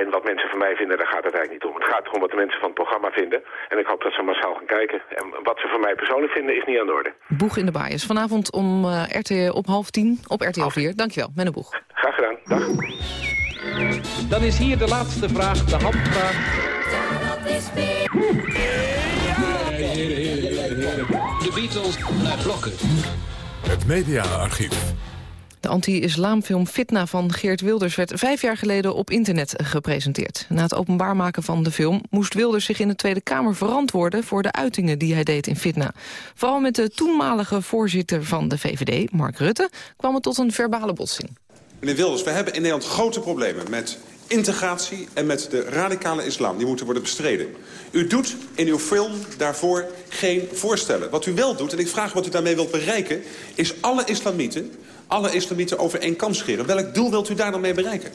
En wat mensen van mij vinden, daar gaat het eigenlijk niet om. Het gaat erom wat de mensen van het programma vinden. En ik hoop dat ze massaal gaan kijken. En wat ze van mij persoonlijk vinden, is niet aan de orde. Boeg in de Baaiers. Vanavond om eh RTL op half tien op RTL 4. Dankjewel, Menno Boeg. Graag gedaan. Dag. Dan is hier de laatste vraag, de handvraag. De Beatles naar blokken. Het mediaarchief. De anti-islamfilm Fitna van Geert Wilders werd vijf jaar geleden op internet gepresenteerd. Na het openbaar maken van de film moest Wilders zich in de Tweede Kamer verantwoorden voor de uitingen die hij deed in Fitna. Vooral met de toenmalige voorzitter van de VVD, Mark Rutte, kwam het tot een verbale botsing. Meneer Wilders, we hebben in Nederland grote problemen met integratie en met de radicale islam. Die moeten worden bestreden. U doet in uw film daarvoor geen voorstellen. Wat u wel doet, en ik vraag wat u daarmee wilt bereiken... is alle islamieten, alle islamieten over één kam scheren. Welk doel wilt u daar dan mee bereiken?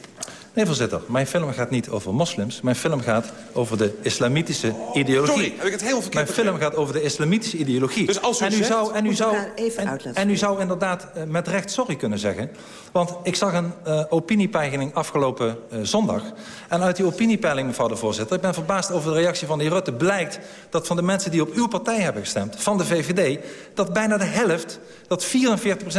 Nee, voorzitter. Mijn film gaat niet over moslims. Mijn film gaat over de islamitische ideologie. Sorry, heb ik het heel verkeerd Mijn film gaat over de islamitische ideologie. Dus als u en u zegt- zou, en u zou, en, en u zou inderdaad eh, met recht sorry kunnen zeggen. Want ik zag een eh, opiniepeiling afgelopen eh, zondag. En uit die opiniepeiling, mevrouw de voorzitter... ik ben verbaasd over de reactie van de heer Rutte... blijkt dat van de mensen die op uw partij hebben gestemd... van de VVD, dat bijna de helft... dat 44%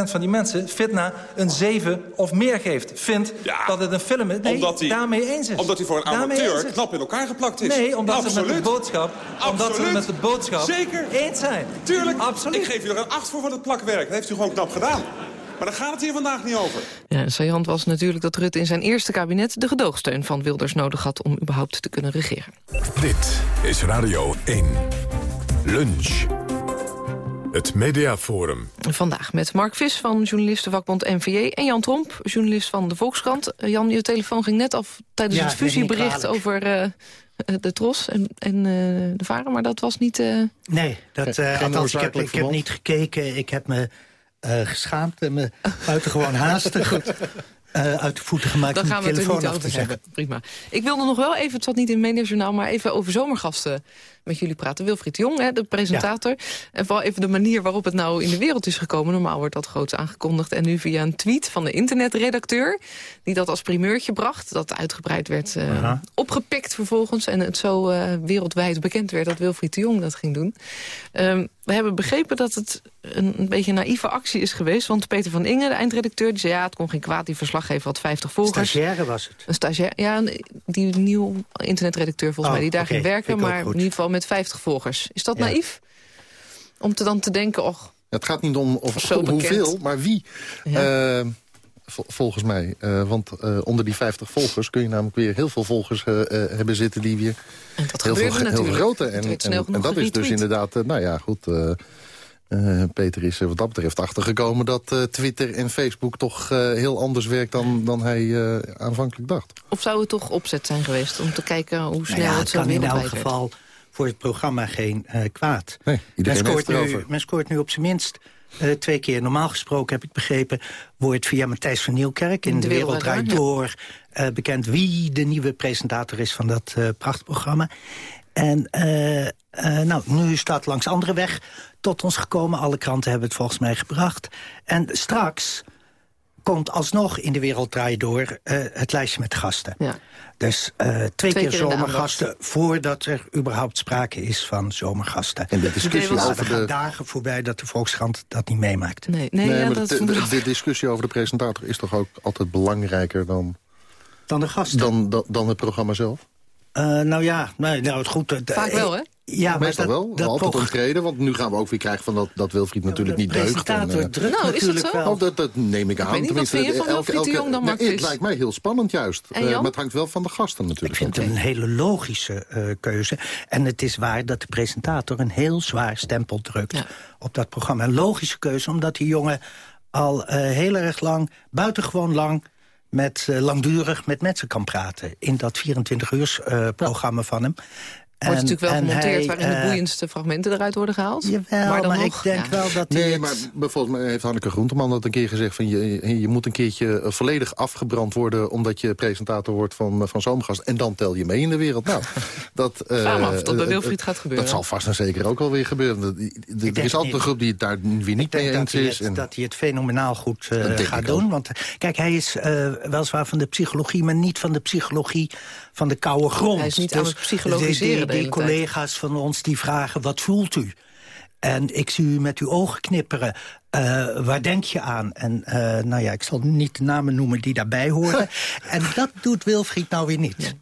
van die mensen Fitna een 7 of meer geeft. Vindt dat het een film is. Nee, Omdat hij- daarmee eens is. Omdat hij voor een amateur knap in elkaar geplakt is. Nee, omdat we met de Absoluut. boodschap, omdat we met de boodschap Zeker. eens zijn. Tuurlijk. Absoluut. Ik geef u er een 8 voor van het plakwerk. Dat heeft u gewoon knap gedaan. Maar daar gaat het hier vandaag niet over. Ja, saillant was natuurlijk dat Rutte in zijn eerste kabinet de gedoogsteun van Wilders nodig had om überhaupt te kunnen regeren. Dit is Radio 1. Lunch. Het Mediaforum. Vandaag met Mark Vis van journalistenvakbond NVJ... en Jan Tromp, journalist van de Volkskrant. Uh, Jan, je telefoon ging net af tijdens Ja, het fusiebericht over eh, de Tros en, en eh, de Varen. Maar dat was niet... eh, Nee, dat, eh, althans, ik heb, ik heb niet gekeken. Ik heb me eh, geschaamd en me buitengewoon haastig eh, uit de voeten gemaakt Daar om gaan we het er telefoon niet over zeggen. hebben. Prima. Ik wilde nog wel even, het zat niet in het mediajournaal... maar even over zomergasten met jullie praten. Wilfried Jong, hè, de presentator. En vooral even de manier waarop het nou in de wereld is gekomen. Normaal wordt dat groots aangekondigd. En nu via een tweet van de internetredacteur... die dat als primeurtje bracht. Dat uitgebreid werd eh, opgepikt vervolgens. En het zo eh, wereldwijd bekend werd dat Wilfried de Jong dat ging doen. Ehm, we hebben begrepen dat het een, een beetje een naïeve actie is geweest. Want Peter van Ingen, de eindredacteur, die zei... ja, het kon geen kwaad, die verslaggever had 50 volgers. Stagiaire was het. Een stagiair, ja, een- die nieuw internetredacteur volgens Oh, mij... die daar ging werken, maar in ieder geval met 50 volgers. Is dat Ja. naïef? Om te dan te denken, och, Het gaat niet om of, Zo bekend. hoeveel, maar wie. Eh, vol- volgens mij. Eh, want eh, onder die 50 volgers kun je namelijk weer heel veel volgers eh, eh, hebben zitten... die weer heel, veel, heel grote. En, en, en dat is dus inderdaad... nou ja, goed... eh, Peter is er wat dat betreft achtergekomen dat eh, Twitter en Facebook toch eh, heel anders werkt dan, dan hij eh, aanvankelijk dacht. of zou het toch opzet zijn geweest... om te kijken hoe snel Nou ja, het het zo kan in elk geval voor het programma geen eh, kwaad. Nee, iedereen men, heeft scoort nu, men scoort nu op zijn minst eh, twee keer. Normaal gesproken, heb ik begrepen, wordt via Matthijs van Nieuwkerk... in De, Wereld Draait ja. Door eh, bekend wie de nieuwe presentator is van dat eh prachtprogramma. En eh, eh, nou, nu dat langs andere weg tot ons gekomen. Alle kranten hebben het volgens mij gebracht. En straks komt alsnog in de wereld draait door eh, het lijstje met gasten. Dus eh, twee, Twee keer zomergasten voordat er überhaupt sprake is van zomergasten. En de discussie Maar over er gaan de- dagen voorbij dat de Volkskrant dat niet meemaakt. Nee, maar de, de, de discussie over de presentator is toch ook altijd belangrijker dan, dan de gasten? Dan, dan, dan het programma zelf? Eh, nou ja, nee, nou, het goed. Vaak wel, hè? Ja, maar Meestal dat, wel. dat altijd omstreden, want nu gaan we ook weer krijgen van dat, dat Wilfried natuurlijk niet deugt. presentator eh, Nou, is dat natuurlijk zo? wel. Oh, dat, dat neem ik Ik aan. weet niet, wat vind je van Wilfried de Jong dan, nee, Mark Vis? Het lijkt mij heel spannend juist. En Eh, maar het hangt wel van de gasten natuurlijk. Ik vind het een hele logische eh, keuze. En het is waar dat de presentator een heel zwaar stempel drukt op dat programma. Een logische keuze, omdat die jongen al eh, heel erg lang, buitengewoon lang... Met, langdurig met mensen kan praten. In dat 24-uurs eh, programma van hem. Wordt natuurlijk wel gemonteerd hij, waarin de eh, boeiendste fragmenten eruit worden gehaald. Jawel, maar dan maar nog, ik denk ja. wel dat Nee, het- maar bijvoorbeeld heeft Hanneke Groenteman dat een keer gezegd... van je, je- moet een keertje eh, volledig afgebrand worden... omdat je presentator wordt van, eh, van Zomergast. En dan tel je mee in de wereld. Nou, dat, eh, me af dat bij Wilfried gaat gebeuren. Dat zal vast en zeker ook wel weer gebeuren. Dat- Er denk is altijd een groep die het daar weer niet mee eens is. het, en- dat hij het fenomenaal goed gaat doen. Want kijk, hij is eh, weliswaar van de psychologie... maar niet van de psychologie van de koude grond. Hij is niet aan het die- psychologiseren Die, de die, hele tijd. collega's van ons die vragen, wat voelt u? En ik zie u met uw ogen knipperen. Eh, waar denk je aan? En eh, nou ja, ik zal niet de namen noemen die daarbij horen. en dat doet Wilfried nou weer niet.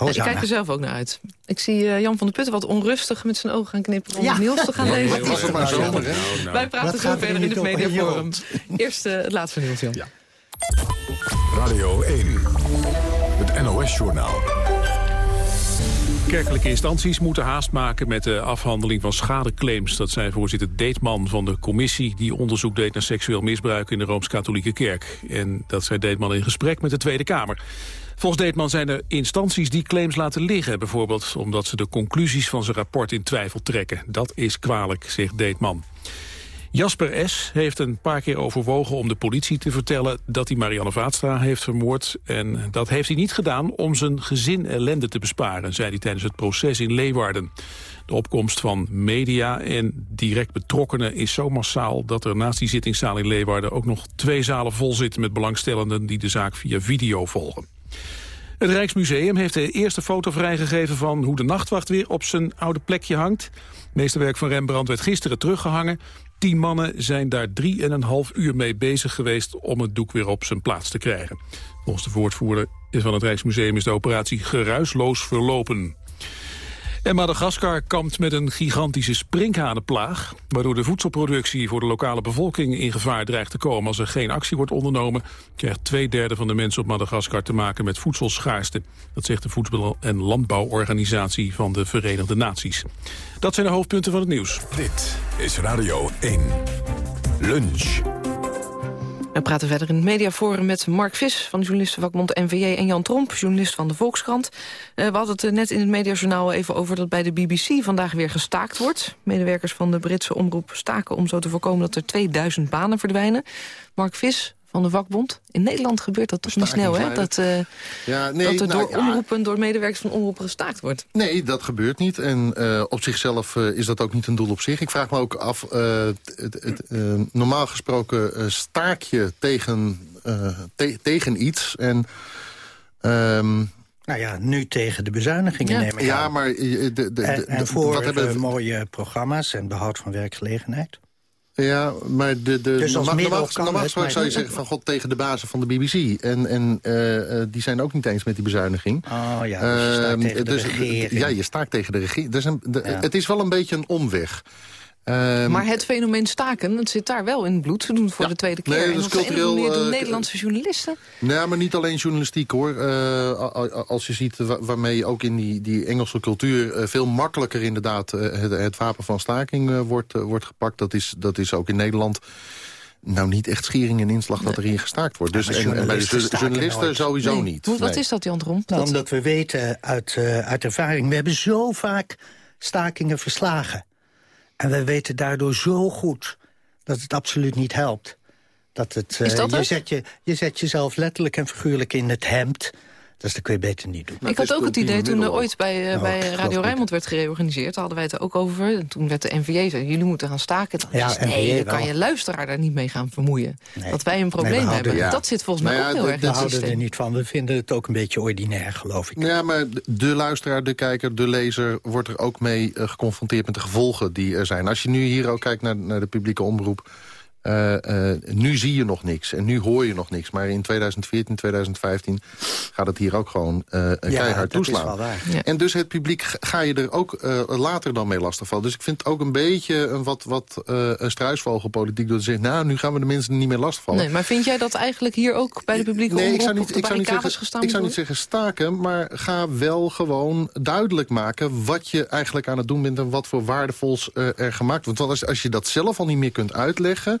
Ja, ik kijk er zelf ook naar uit. Ik zie eh, Jan van der Putten wat onrustig met zijn ogen gaan knipperen... om Ja. nieuws te gaan Nee, lezen. was het maar hè? Nou, nou. Wij praten zo er verder in het mediaforum. Eerst het laatste nieuws, Jan. Radio 1. Het NOS-journaal. Kerkelijke instanties moeten haast maken met de afhandeling van schadeclaims. Dat zei voorzitter Deetman van de commissie die onderzoek deed naar seksueel misbruik in de Rooms-Katholieke Kerk. En dat zei Deetman in gesprek met de Tweede Kamer. Volgens Deetman zijn er instanties die claims laten liggen. Bijvoorbeeld omdat ze de conclusies van zijn rapport in twijfel trekken. Dat is kwalijk, zegt Deetman. Jasper S. heeft een paar keer overwogen om de politie te vertellen dat hij Marianne Vaatstra heeft vermoord. En dat heeft hij niet gedaan om zijn gezin ellende te besparen, zei hij tijdens het proces in Leeuwarden. De opkomst van media en direct betrokkenen is zo massaal dat er naast die zittingszaal in Leeuwarden ook nog twee zalen vol zitten met belangstellenden die de zaak via video volgen. Het Rijksmuseum heeft de eerste foto vrijgegeven van hoe de nachtwacht weer op zijn oude plekje hangt. Het meeste werk van Rembrandt werd gisteren teruggehangen. Tien mannen zijn daar drie en een half uur mee bezig geweest om het doek weer op zijn plaats te krijgen. Volgens de woordvoerder van het Rijksmuseum is de operatie geruisloos verlopen. En Madagaskar kampt met een gigantische sprinkhanenplaag... waardoor de voedselproductie voor de lokale bevolking in gevaar dreigt te komen. Als er geen actie wordt ondernomen... krijgt twee derde van de mensen op Madagaskar te maken met voedselschaarste. Dat zegt de Voedsel- en Landbouworganisatie van de Verenigde Naties. Dat zijn de hoofdpunten van het nieuws. Dit is Radio 1. Lunch. We praten verder in het mediaforum met Mark Vis van journalistenvakbond NVJ en Jan Tromp, journalist van de Volkskrant. Uh, we hadden het net in het mediajournaal even over dat bij de BBC vandaag weer gestaakt wordt. Medewerkers van de Britse omroep staken om zo te voorkomen dat er 2000 banen verdwijnen. Mark Vis, van de vakbond. In Nederland gebeurt dat toch niet snel, hè? Dat, uh, ja, nee, dat er door nou, omroepen, door medewerkers van omroepen gestaakt wordt. Nee, dat gebeurt niet. En uh, op zichzelf uh, is dat ook niet een doel op zich. Ik vraag me ook af, het, het, normaal gesproken staak je tegen, te, tegen iets. En... Um, nou ja, nu tegen de bezuinigingen ja. nemen. Ja, maar... De, de, de, en, en voor wat hebben... mooie programma's en behoud van werkgelegenheid. Ja, maar de, de, dus normaal, normaal, zou je zeggen van god tegen de bazen van de BBC. En, en uh, uh, die zijn ook niet eens met die bezuiniging. Oh ja, dus je tegen dus, regering. Ja, je staat tegen de regering. Dus een, de, ja. Het is wel een beetje een omweg. Um, maar het fenomeen staken, het zit daar wel in het bloed. Ze doen het voor ja, de tweede keer. Nee, dat is cultureel, doen uh, Nederlandse journalisten. Nee, maar niet alleen journalistiek hoor. Uh, als je ziet wa waarmee je ook in die, die Engelse cultuur... Uh, veel makkelijker inderdaad het, het, wapen van staking wordt, wordt gepakt. Dat is, dat is ook in Nederland nou niet echt schiering en inslag dat er hier gestaakt wordt. Dus, en, en bij de journalisten sowieso nee. niet. Hoe, wat nee. is dat, Jan Tromp? Nou, dat... omdat we weten uit, uh, uit ervaring... we hebben zo vaak stakingen verslagen. En we weten daardoor zo goed dat het absoluut niet helpt. Dat het, uh, dat je, het? zet je, je zet jezelf letterlijk en figuurlijk in het hemd... Dus dat kun je beter niet doen. Ik had ook het idee toen er ooit bij, uh, oh, bij Radio Rijnmond werd gereorganiseerd... hadden wij het er ook over. En toen werd de NVJ zei, jullie moeten gaan staken. Dan ja, nee, dan kan je luisteraar daar niet mee gaan vermoeien. Nee. Dat wij een probleem nee, hebben. Ja. Dat zit volgens mij nou ook ja, heel erg in het houden er niet van. We vinden het ook een beetje ordinair, geloof ik. Ja, maar de luisteraar, de kijker, de lezer... wordt er ook mee uh, geconfronteerd met de gevolgen die er zijn. Als je nu hier ook kijkt naar, naar de publieke omroep... Uh, uh, nu zie je nog niks en nu hoor je nog niks. Maar in 2014, 2015 gaat het hier ook gewoon uh, ja, keihard toeslaan. Ja. En dus het publiek ga je er ook later dan mee lastigvallen. Dus ik vind het ook een beetje een wat, wat een struisvogelpolitiek... door te zeggen, nou, nu gaan we de mensen niet meer lastigvallen. Nee, maar vind jij dat eigenlijk hier ook bij de publieke nee, omroep... ik zou niet, ik zou niet zeggen, gestaan Ik zou niet zeggen staken, maar ga wel gewoon duidelijk maken... wat je eigenlijk aan het doen bent en wat voor waardevols er gemaakt wordt. Want als, als je dat zelf al niet meer kunt uitleggen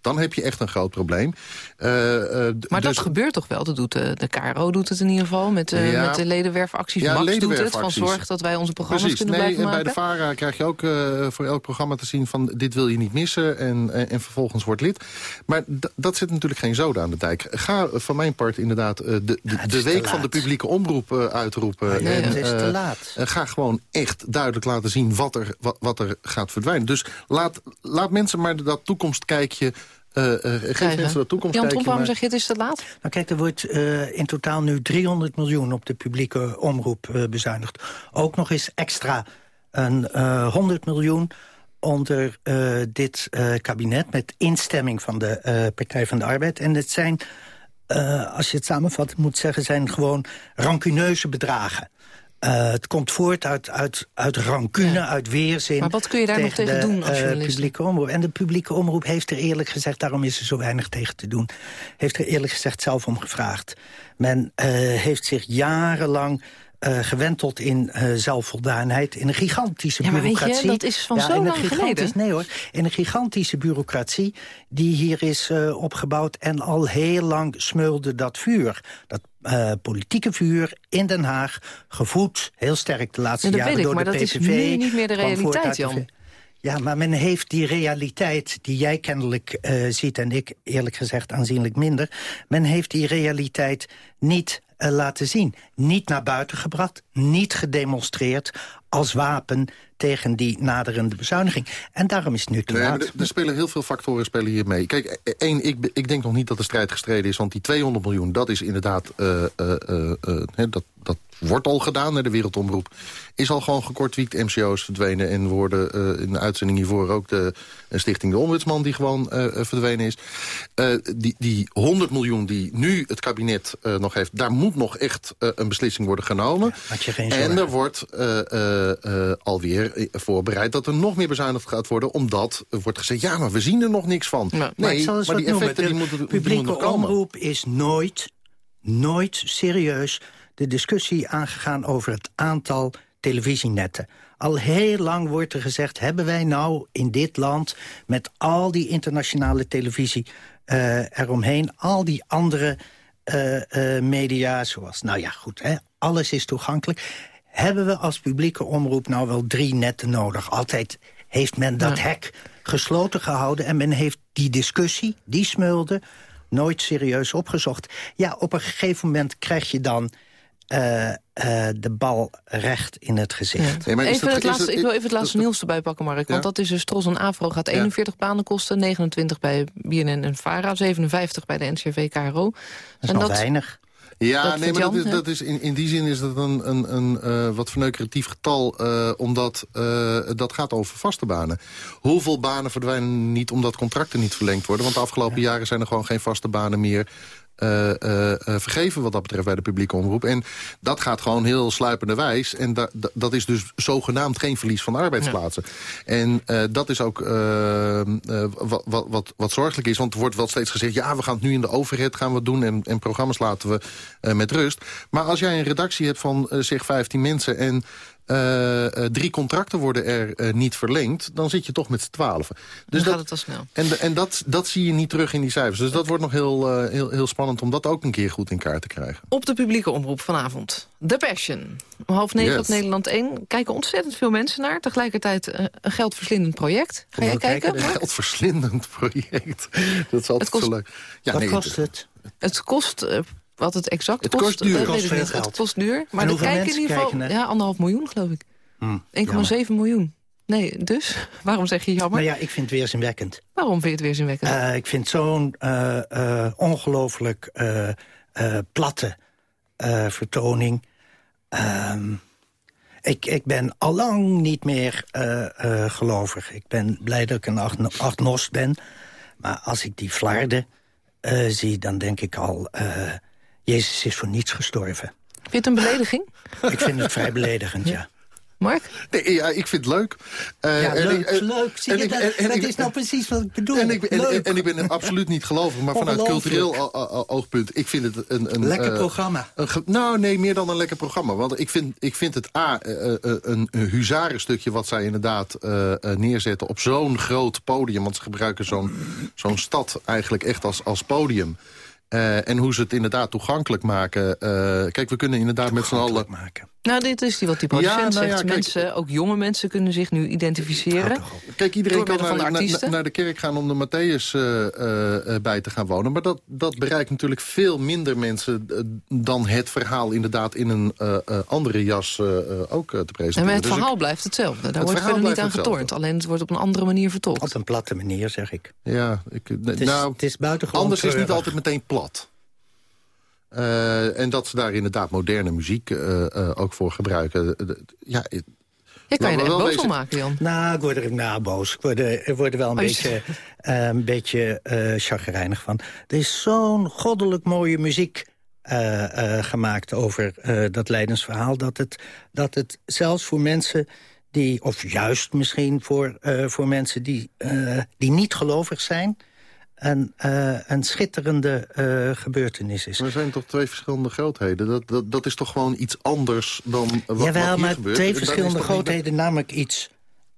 dan heb je echt een groot probleem. Uh, uh, maar dus, dat gebeurt toch wel? Dat doet de, de KRO doet het in ieder geval, met, uh, ja, met de ledenwerfacties. Ja, Max ledenwerfacties. doet het, van zorg dat wij onze programma's Precies. kunnen nee, blijven en maken. Bij de VARA krijg je ook voor elk programma te zien van... dit wil je niet missen en, en, en vervolgens wordt lid. Maar dat zit natuurlijk geen zoden aan de dijk. Ga van mijn part inderdaad de, de, ja, de week van de publieke omroep uitroepen. Nee, en, het is te laat. ga gewoon echt duidelijk laten zien wat er, wat, wat er gaat verdwijnen. Dus laat, laat mensen maar dat toekomstkijkje uh, uh, geef mensen dat toekomst Jan Tromp, waarom maar... zeg je het is te laat? Nou kijk, er wordt uh, in totaal nu 300 miljoen op de publieke omroep bezuinigd. Ook nog eens extra een 100 miljoen onder dit kabinet... met instemming van de Partij van de Arbeid. En het zijn, als je het samenvat moet zeggen... zijn gewoon rancuneuze bedragen. Uh, het komt voort uit, uit, uit rancune, ja. uit weerzin. Maar wat kun je daar tegen nog tegen de, doen als uh, journalist? publieke omroep. En de publieke omroep heeft er eerlijk gezegd... daarom is er zo weinig tegen te doen... heeft er eerlijk gezegd zelf om gevraagd. Men uh, heeft zich jarenlang... Uh, gewend tot in uh, zelfvoldaanheid, in een gigantische ja, maar bureaucratie. Weet je, dat is van ja, zo lang geleden. Nee hoor, in een gigantische bureaucratie die hier is uh, opgebouwd... en al heel lang smeulde dat vuur. Dat uh, politieke vuur in Den Haag, gevoed, heel sterk de laatste ja, jaren ik, door maar de dat PVV. is nu niet meer de realiteit, Jan. Ja, maar men heeft die realiteit, die jij kennelijk uh, ziet... en ik eerlijk gezegd aanzienlijk minder... men heeft die realiteit niet uh, laten zien. Niet naar buiten gebracht, niet gedemonstreerd als wapen tegen die naderende bezuiniging. En daarom is het nu te nee, laat. Er, er, spelen heel veel factoren spelen hier mee. Kijk, één, ik, ik denk nog niet dat de strijd gestreden is... want die 200 miljoen, dat is inderdaad... Uh, dat, dat wordt al gedaan. De Wereldomroep is al gewoon gekortwiekt. MCO's verdwenen en worden in de uitzending hiervoor ook de stichting De Ombudsman... die gewoon uh, verdwenen is. Uh, die, die 100 miljoen die nu het kabinet nog heeft... daar moet nog echt een beslissing worden genomen. en er wordt alweer voorbereid dat er nog meer bezuinigd gaat worden... omdat er wordt gezegd, ja, maar we zien er nog niks van. nee, maar, die effecten die moeten, publieke die moeten omroep is nooit, nooit serieus de discussie aangegaan over het aantal televisienetten. Al heel lang wordt er gezegd, hebben wij nou in dit land... met al die internationale televisie uh, eromheen... al die andere uh, uh, media, zoals, nou ja, goed, hè, alles is toegankelijk... hebben we als publieke omroep nou wel drie netten nodig? Altijd heeft men dat hek gesloten gehouden... en men heeft die discussie, die smulde, nooit serieus opgezocht. Ja, op een gegeven moment krijg je dan uh, uh, de bal recht in het gezicht. Ja. even het, laatste, ik wil even het laatste nieuws erbij pakken, Mark. Want dat is dus Tros en Afro gaat 41 ja. banen kosten... 29 bij BNN en VARA, 57 bij de NCRV KRO. Dat is en nog dat, weinig. Ja, nee, maar dat is, dat is, in, in die zin is dat een, een, een uh, wat verneukeratief getal... Uh, omdat uh, dat gaat over vaste banen. Hoeveel banen verdwijnen niet omdat contracten niet verlengd worden? Want de afgelopen ja. jaren zijn er gewoon geen vaste banen meer... Uh, uh, vergeven wat dat betreft bij de publieke omroep. En dat gaat gewoon heel sluipende wijs. En da dat is dus zogenaamd geen verlies van arbeidsplaatsen. Ja. En dat is ook wat, wat, wat, wat, zorgelijk is. Want er wordt wel steeds gezegd... ja, we gaan het nu in de overheid gaan we doen... en, en programma's laten we met rust. Maar als jij een redactie hebt van zeg 15 mensen... en uh, drie contracten worden er uh, niet verlengd... dan zit je toch met z'n twaalf. Dus dan gaat het al snel. En, en dat, dat zie je niet terug in die cijfers. Dus dat wordt nog heel, uh, heel, heel spannend om dat ook een keer goed in kaart te krijgen. Op de publieke omroep vanavond. The Passion. Om half negen yes. op Nederland 1. Kijken ontzettend veel mensen naar. Tegelijkertijd een geldverslindend project. Ga jij kijken? Een geldverslindend project. dat is altijd kost, zo leuk. Ja, wat nee, kost het? Het kost wat het exact het kost. duur. Dat kost veel geld. Het kost duur. Maar er kijken in ieder geval ja, anderhalf miljoen, geloof ik. Hmm, 1,7 miljoen. Nee, dus? Waarom zeg je jammer? Nou ja, ik vind het weerzinwekkend. Waarom vind je het weerzinwekkend? Uh, ik vind zo'n uh, uh, ongelooflijk platte vertoning. Ehm, ik, ik ben allang niet meer gelovig. Ik ben blij dat ik een agnost ben. Maar als ik die flarden zie, dan denk ik al... Jezus is voor niets gestorven. Vind je het een belediging? Ik vind het vrij beledigend, ja. Mark? Nee, ja, ik vind het leuk. Uh, ja, leuk, en, leuk. Zie je, en, dat, en, dat is nou precies wat ik bedoel. En ik, en, ik ben absoluut niet gelovig, maar vanuit cultureel oogpunt... ik vind het een... een lekker uh, programma. Een, nou, nee, meer dan een lekker programma. Want ik vind, ik vind het A, uh, een, een huzarenstukje wat zij inderdaad neerzetten... op zo'n groot podium, want ze gebruiken zo'n zo'n stad eigenlijk echt als, als podium... Uh, en hoe ze het inderdaad toegankelijk maken. Uh, kijk, we kunnen inderdaad met z'n allen... Maken. Nou, dit is die wat die producent ja, nou ja, zegt. mensen, ook jonge mensen kunnen zich nu identificeren. Kijk, iedereen kan naar, de naar, de kerk gaan om de Matthäus uh, bij te gaan wonen. Maar dat, dat bereikt natuurlijk veel minder mensen... dan het verhaal inderdaad in een andere jas ook te presenteren. En maar het dus verhaal blijft hetzelfde. Daar wordt verder niet aan getornd. Alleen het wordt op een andere manier vertolkt. Op een platte manier, zeg ik. Ja, ik, het is, nou, het is buitengewoon Anders is niet altijd meteen plat. Uh, en dat ze daar inderdaad moderne muziek uh, uh, ook voor gebruiken. ja, je kan je er echt boos van maken, Jan. Nou, ik word er nou boos. Ik word er, ik word er wel een oh, beetje, een beetje chagrijnig van. Er is zo'n goddelijk mooie muziek gemaakt over dat leidensverhaal... Dat het, dat het zelfs voor mensen die, of juist misschien voor, voor mensen die, die niet gelovig zijn een, uh, een schitterende uh, gebeurtenis is. Maar er zijn toch twee verschillende grootheden? Dat, dat, dat is toch gewoon iets anders dan wat, Jawel, wat maar gebeurt? twee verschillende grootheden, namelijk iets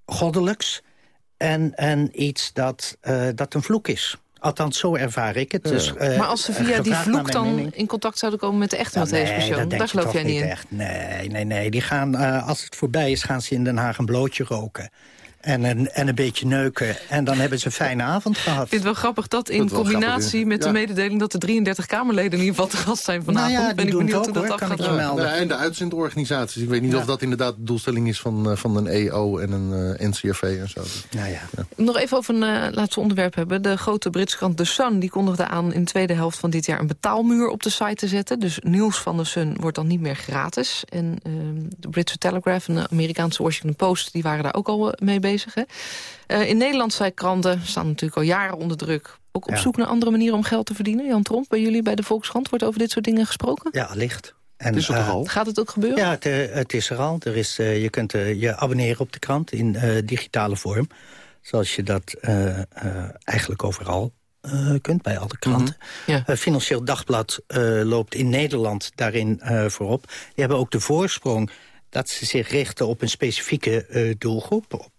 goddelijks... en, en iets dat, uh, dat een vloek is. Althans, zo ervaar ik het. Ja. Dus, uh, maar als ze via die vloek dan mening... in contact zouden komen met de echte ja, Matthäus-persoon... daar geloof jij niet in? Echt. Nee, nee, nee. Die gaan, uh, als het voorbij is, gaan ze in Den Haag een blootje roken en een, en een beetje neuken. En dan hebben ze een fijne avond gehad. Ik vind het wel grappig dat in combinatie met de mededeling... dat de 33 Kamerleden in ieder geval te gast zijn vanavond. Nou ja, ben ik benieuwd hoe dat af gaat melden. En de uitzendorganisaties. Ik weet niet ja. of dat inderdaad de doelstelling is van, uh, van een EO en een uh, eh, NCRV en zo. Nou ja. ja. Nog even over een uh, laatste onderwerp hebben. De grote Britse krant The Sun die kondigde aan... in de tweede helft van dit jaar een betaalmuur op de site te zetten. Dus nieuws van The Sun wordt dan niet meer gratis. En ehm, de Britse Telegraph en de Amerikaanse Washington Post... die waren daar ook al mee bezig bezig. Hè? Uh, in Nederland zijn kranten staan natuurlijk al jaren onder druk. Ook op zoek naar andere manieren om geld te verdienen. Jan Tromp, bij jullie bij de Volkskrant wordt over dit soort dingen gesproken? Ja, licht. En, is het uh? Gaat het ook gebeuren? Ja, het, het is er al. Er is, je kunt je abonneren op de krant in digitale vorm. Zoals je dat eigenlijk overal uh, kunt bij alle kranten. Mm Financieel Dagblad uh, loopt in Nederland daarin voorop. Die hebben ook de voorsprong dat ze zich richten op een specifieke doelgroep... op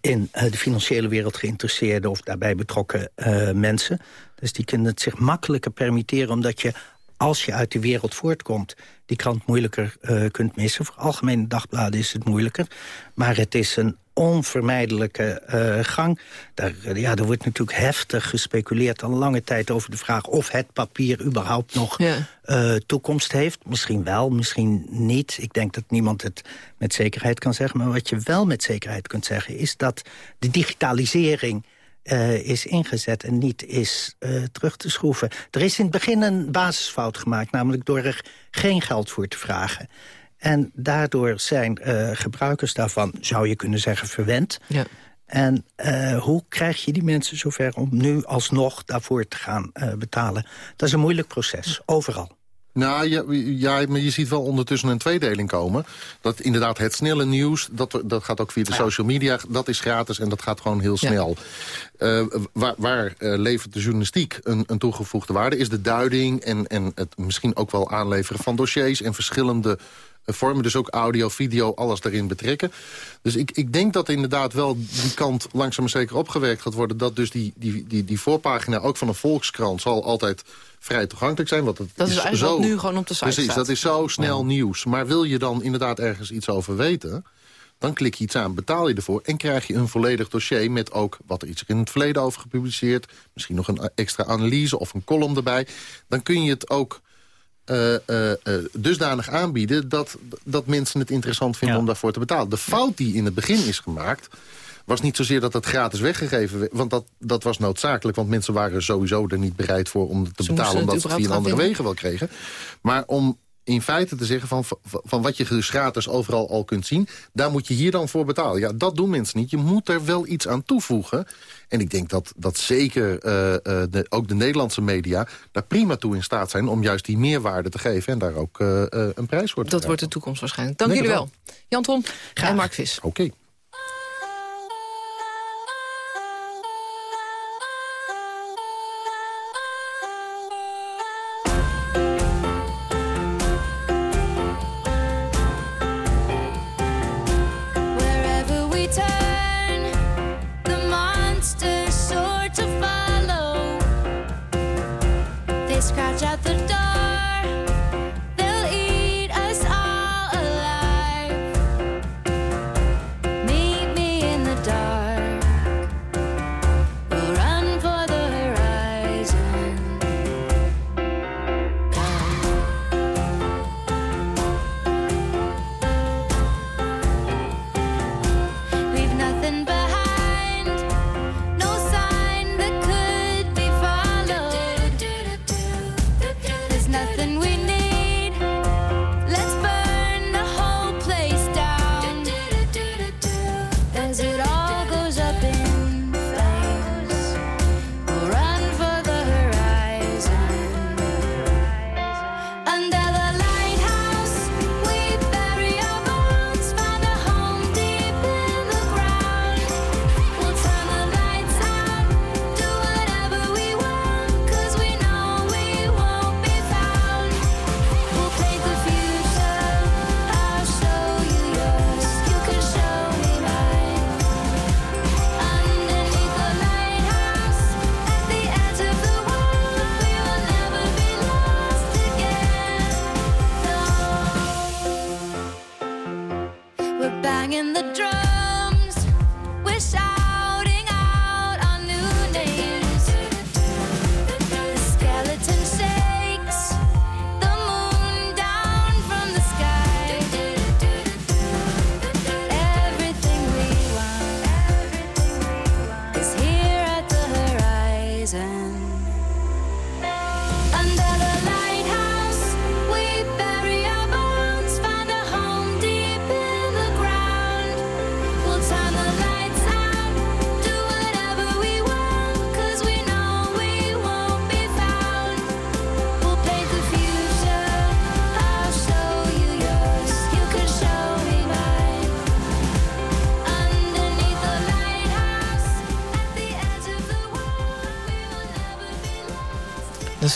in de financiële wereld geïnteresseerde of daarbij betrokken mensen. Dus die kunnen het zich makkelijker permitteren... omdat je als je uit de wereld voortkomt, die krant moeilijker kunt missen. Voor algemene dagbladen is het moeilijker. Maar het is een onvermijdelijke uh, gang. Daar, eh, ja, er wordt natuurlijk heftig gespeculeerd al lange tijd over de vraag... of het papier überhaupt nog uh, toekomst heeft. Misschien wel, misschien niet. Ik denk dat niemand het met zekerheid kan zeggen. Maar wat je wel met zekerheid kunt zeggen... is dat de digitalisering uh, is ingezet en niet is uh, terug te schroeven. Er is in het begin een basisfout gemaakt, namelijk door er geen geld voor te vragen. En daardoor zijn uh, gebruikers daarvan, zou je kunnen zeggen, verwend. Ja. En uh, hoe krijg je die mensen zover om nu alsnog daarvoor te gaan uh, betalen? Dat is een moeilijk proces, overal. Nou, ja, ja, maar je ziet wel ondertussen een tweedeling komen. Dat inderdaad het snelle nieuws, dat, dat gaat ook via de social media... dat is gratis en dat gaat gewoon heel snel. Ja. Uh, waar waar uh, levert de journalistiek een, een toegevoegde waarde... is de duiding en, en het misschien ook wel aanleveren van dossiers... en verschillende vormen. Dus ook audio, video, alles daarin betrekken. Dus ik, ik denk dat inderdaad wel die kant langzaam maar zeker opgewerkt gaat worden. Dat dus die, die, die, die voorpagina ook van een volkskrant zal altijd vrij toegankelijk zijn. Want het dat is, is zo, nu gewoon op de site Precies, dat is zo snel nieuws. Maar wil je dan inderdaad ergens iets over weten... dan klik je iets aan, betaal je ervoor... en krijg je een volledig dossier met ook wat er iets in het verleden over gepubliceerd... misschien nog een extra analyse of een column erbij. Dan kun je het ook uh, uh, dusdanig aanbieden... Dat, dat mensen het interessant vinden om daarvoor te betalen. De fout die in het begin is gemaakt was niet zozeer dat het gratis weggegeven werd. Want dat, dat was noodzakelijk, want mensen waren sowieso er niet bereid voor... om te betalen omdat ze het via andere wegen wel kregen. Maar om in feite te zeggen van, van wat je dus gratis overal al kunt zien... daar moet je hier dan voor betalen. Ja, dat doen mensen niet. Je moet er wel iets aan toevoegen. En ik denk dat, dat zeker uh, de, ook de Nederlandse media... daar prima toe in staat zijn om juist die meerwaarde te geven... en daar ook uh, een prijs voor te Dat wordt de toekomst waarschijnlijk. Dank jullie wel. Jan Tom en Mark Vis. Oké.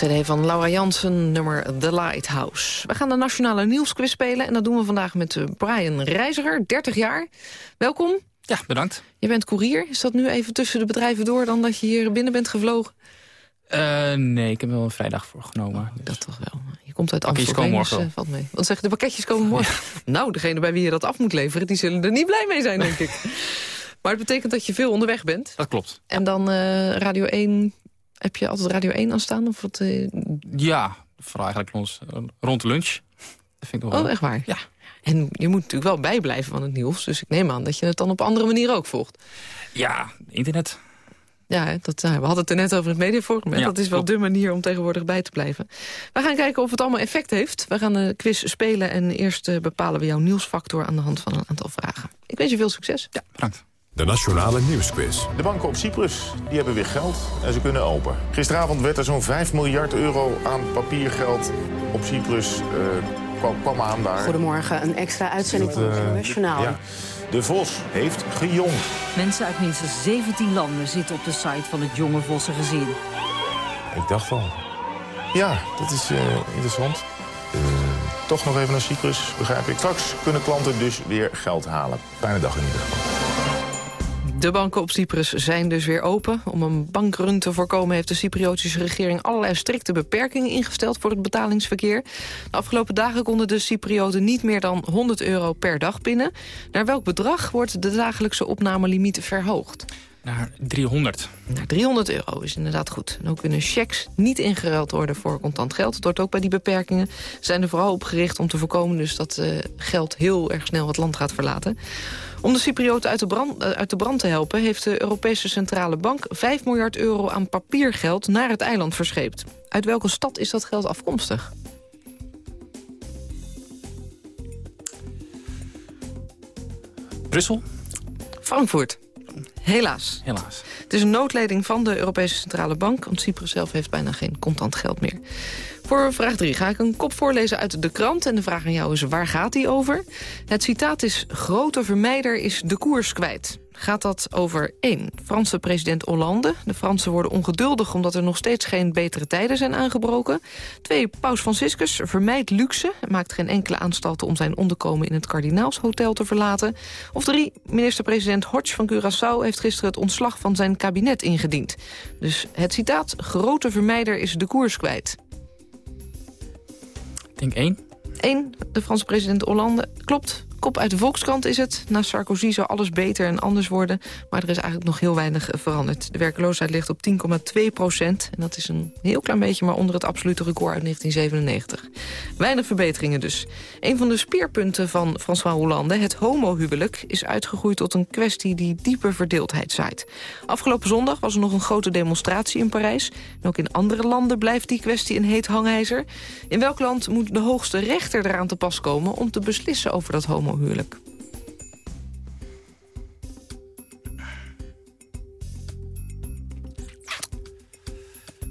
Cd van Laura Jansen, nummer The Lighthouse. We gaan de Nationale Nieuwsquiz spelen en dat doen we vandaag met eh, Brian Reiziger, 30 jaar. Welkom. Ja, bedankt. Je bent koerier. Is dat nu even tussen de bedrijven door dan dat je hier binnen bent gevlogen? Uh, nee, ik heb wel een vrijdag voor genomen. Oh, dat toch wel. Je komt uit Amsterdam. komen morgen. Dus, uh, valt mee. Wat zeg je, de pakketjes komen morgen? Nou, degene bij wie je dat af moet leveren, die zullen er niet blij mee zijn, denk ik. Maar het betekent dat je veel onderweg bent. Dat klopt. En dan uh, Radio 1 heb je altijd Radio 1 aanstaan? Of wat, uh... Ja, vooral eigenlijk rond, rond de lunch. Dat vind ik wel oh, echt waar? Ja. En je moet natuurlijk wel bijblijven van het nieuws. Dus ik neem aan dat je het dan op andere manier ook volgt. Ja, internet. Ja, dat, nou, we hadden het er net over het mediaforum. Ja, dat is wel klopt. de manier om tegenwoordig bij te blijven. We gaan kijken of het allemaal effect heeft. We gaan de quiz spelen en eerst uh, bepalen we jouw nieuwsfactor... aan de hand van een aantal vragen. Ik wens je veel succes. Ja, bedankt. De Nationale Nieuwsquiz. De banken op Cyprus die hebben weer geld en ze kunnen open. Gisteravond werd er zo'n 5 miljard euro aan papiergeld op Cyprus uh, kwam, kwam, aan daar. Goedemorgen, een extra uitzending van het uh, Nationaal. Ja. De Vos heeft gejongd. Mensen uit minstens 17 landen zitten op de site van het jonge Vossen gezin. Ik dacht al. Ja, dat is uh, interessant. toch nog even naar Cyprus, begrijp ik. Straks kunnen klanten dus weer geld halen. Fijne dag in ieder geval. De banken op Cyprus zijn dus weer open. Om een bankrun te voorkomen heeft de Cypriotische regering allerlei strikte beperkingen ingesteld voor het betalingsverkeer. De afgelopen dagen konden de Cyprioten niet meer dan 100 euro per dag pinnen. Naar welk bedrag wordt de dagelijkse opnamelimiet verhoogd? Naar 300. Naar 300 euro is inderdaad goed. En ook kunnen checks niet ingeruild worden voor contant geld. Dat hoort ook bij die beperkingen. Ze zijn er vooral op gericht om te voorkomen dus dat uh, geld heel erg snel het land gaat verlaten. Om de Cyprioten uit de, brand, uh, uit de brand te helpen... heeft de Europese Centrale Bank 5 miljard euro aan papiergeld naar het eiland verscheept. Uit welke stad is dat geld afkomstig? Brussel? Frankfurt. Helaas. Helaas. Het is een noodleding van de Europese Centrale Bank... want Cyprus zelf heeft bijna geen contant geld meer. Voor vraag 3 ga ik een kop voorlezen uit de krant. En de vraag aan jou is, waar gaat die over? Het citaat is, grote vermijder is de koers kwijt. Gaat dat over 1. Franse president Hollande. De Fransen worden ongeduldig omdat er nog steeds geen betere tijden zijn aangebroken. 2. Paus Franciscus vermijdt luxe. Maakt geen enkele aanstalten om zijn onderkomen in het kardinaalshotel te verlaten. Of 3. Minister-president Hodge van Curaçao heeft gisteren het ontslag van zijn kabinet ingediend. Dus het citaat, grote vermijder is de koers kwijt. Ik denk één. Eén, de Franse president Hollande. Klopt, kop uit de Volkskrant is het. Na Sarkozy zou alles beter en anders worden. Maar er is eigenlijk nog heel weinig veranderd. De werkloosheid ligt op 10,2 procent. En dat is een heel klein beetje, maar onder het absolute record uit 1997. Weinig verbeteringen dus. Een van de speerpunten van François Hollande, het homohuwelijk... is uitgegroeid tot een kwestie die diepe verdeeldheid zaait. Afgelopen zondag was er nog een grote demonstratie in Parijs. En ook in andere landen blijft die kwestie een heet hangijzer. In welk land moet de hoogste rechter eraan te pas komen... om te beslissen over dat homohuwelijk? Huwelijk.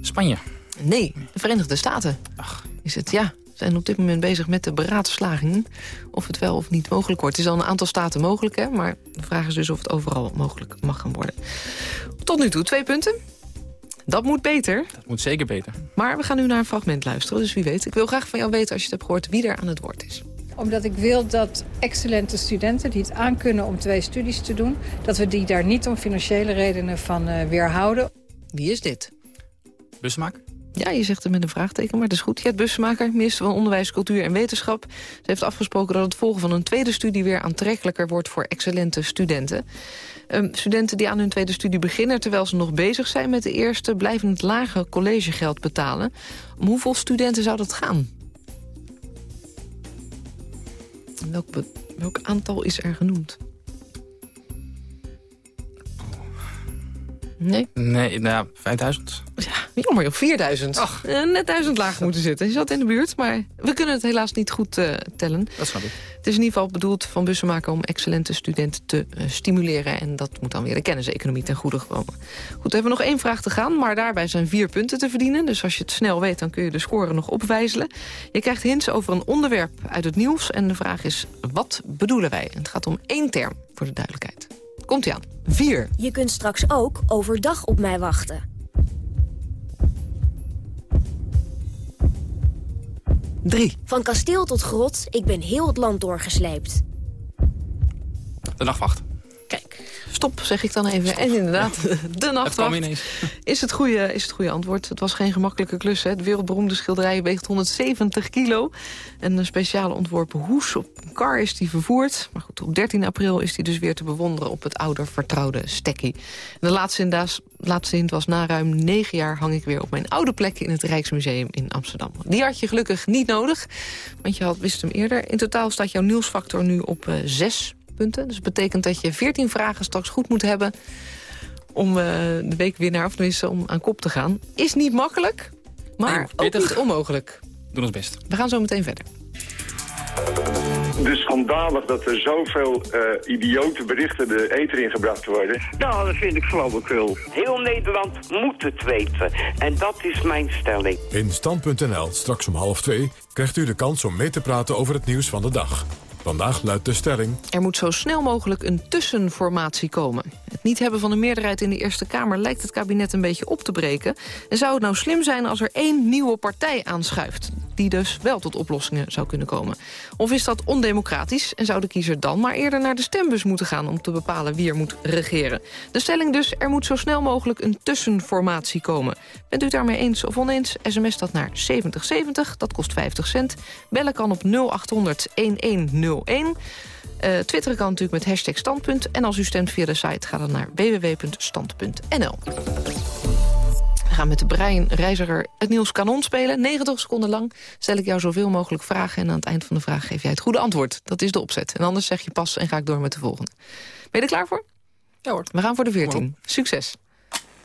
Spanje. Nee, de Verenigde Staten. Ach. Is het, ja. We zijn op dit moment bezig met de beraadslagingen. Of het wel of niet mogelijk wordt. Het is al een aantal staten mogelijk, hè, maar de vraag is dus of het overal mogelijk mag gaan worden. Tot nu toe twee punten. Dat moet beter. Dat moet zeker beter. Maar we gaan nu naar een fragment luisteren, dus wie weet. Ik wil graag van jou weten, als je het hebt gehoord, wie er aan het woord is omdat ik wil dat excellente studenten die het aankunnen om twee studies te doen... dat we die daar niet om financiële redenen van uh, weerhouden. Wie is dit? Busmaker? Ja, je zegt het met een vraagteken, maar dat is goed. Jet Bussemaker, minister van Onderwijs, Cultuur en Wetenschap. Ze heeft afgesproken dat het volgen van een tweede studie... weer aantrekkelijker wordt voor excellente studenten. Um, studenten die aan hun tweede studie beginnen... terwijl ze nog bezig zijn met de eerste... blijven het lage collegegeld betalen. Om hoeveel studenten zou dat gaan? Welk, welk aantal is er genoemd? Nee? Nee, nou, 5000. Ja, jammer, 4000. Ach. Uh, net 1000 laag moeten zitten. Je zat in de buurt, maar we kunnen het helaas niet goed uh, tellen. Dat snap ik. Het is in ieder geval bedoeld van bussenmaker om excellente studenten te uh, stimuleren. En dat moet dan weer de kenniseconomie ten goede komen. Goed, we hebben nog één vraag te gaan, maar daarbij zijn vier punten te verdienen. Dus als je het snel weet, dan kun je de score nog opwijzelen. Je krijgt hints over een onderwerp uit het nieuws. En de vraag is, wat bedoelen wij? Het gaat om één term, voor de duidelijkheid. Komt-ie aan. 4. Je kunt straks ook overdag op mij wachten. 3. Van kasteel tot grot, ik ben heel het land doorgesleept. De nachtwacht. Stop, zeg ik dan even. En inderdaad, de nachtwacht is het, goede, is het goede antwoord. Het was geen gemakkelijke klus. Hè. Het wereldberoemde schilderij weegt 170 kilo. En een speciale ontworpen hoes op een kar is die vervoerd. Maar goed, op 13 april is die dus weer te bewonderen... op het ouder vertrouwde stekkie. En de laatste laatste zin was na ruim negen jaar... hang ik weer op mijn oude plek in het Rijksmuseum in Amsterdam. Die had je gelukkig niet nodig, want je had, wist hem eerder. In totaal staat jouw nieuwsfactor nu op eh, zes punten. Dus dat betekent dat je 14 vragen straks goed moet hebben... om eh, de weekwinnaar, of tenminste om aan kop te gaan. Is niet makkelijk, maar Nee, ook niet onmogelijk. Doen ons best. We gaan zo meteen verder. Dus schandalig dat er zoveel eh, idiote berichten de eter ingebracht worden. Nou, dat vind ik flauwekul. Heel Nederland moet het weten. En dat is mijn stelling. In Stand.nl, straks om half twee, krijgt u de kans om mee te praten over het nieuws van de dag. Vandaag luidt de stelling... Er moet zo snel mogelijk een tussenformatie komen. Het niet hebben van een meerderheid in de Eerste Kamer... lijkt het kabinet een beetje op te breken. En zou het nou slim zijn als er één nieuwe partij aanschuift... die dus wel tot oplossingen zou kunnen komen? Of is dat ondemocratisch en zou de kiezer dan maar eerder naar de stembus moeten gaan... om te bepalen wie er moet regeren? De stelling dus, er moet zo snel mogelijk een tussenformatie komen. Bent u daarmee eens of oneens? SMS dat naar 7070, dat kost 50 cent. Bellen kan op 0800 1101. Eh, twitteren kan natuurlijk met hashtag standpunt. En als u stemt via de site, ga dan naar www.stand.nl. We gaan met de Brian Reiziger het nieuws kanon spelen. 90 seconden lang stel ik jou zoveel mogelijk vragen... en aan het eind van de vraag geef jij het goede antwoord. Dat is de opzet. En anders zeg je pas en ga ik door met de volgende. Ben je er klaar voor? Ja hoor. We gaan voor de 14. Succes.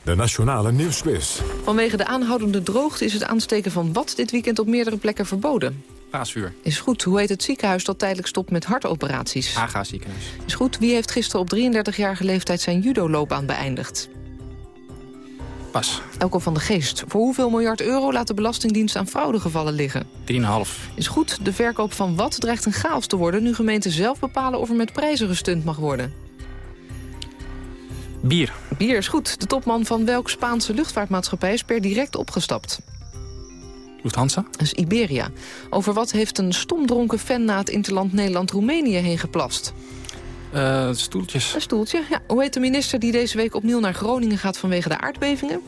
De Nationale Nieuwsquiz. Vanwege de aanhoudende droogte is het aansteken van wat dit weekend op meerdere plekken verboden. Is goed. Hoe heet het ziekenhuis dat tijdelijk stopt met hartoperaties? Haga ziekenhuis. Is goed. Wie heeft gisteren op 33-jarige leeftijd zijn judo-loopbaan beëindigd? Pas. Elko van de Geest. Voor hoeveel miljard euro laat de Belastingdienst aan fraudegevallen liggen? 3,5. Is goed. De verkoop van wat dreigt een chaos te worden... nu gemeenten zelf bepalen of er met prijzen gestund mag worden? Bier. Bier is goed. De topman van welk Spaanse luchtvaartmaatschappij is per direct opgestapt? Lufthansa. Dat is Iberia. Over wat heeft een stomdronken fan na het interland Nederland-Roemenië heen geplast? Eh, stoeltjes. Een stoeltje, ja. Hoe heet de minister die deze week opnieuw naar Groningen gaat vanwege de aardbevingen?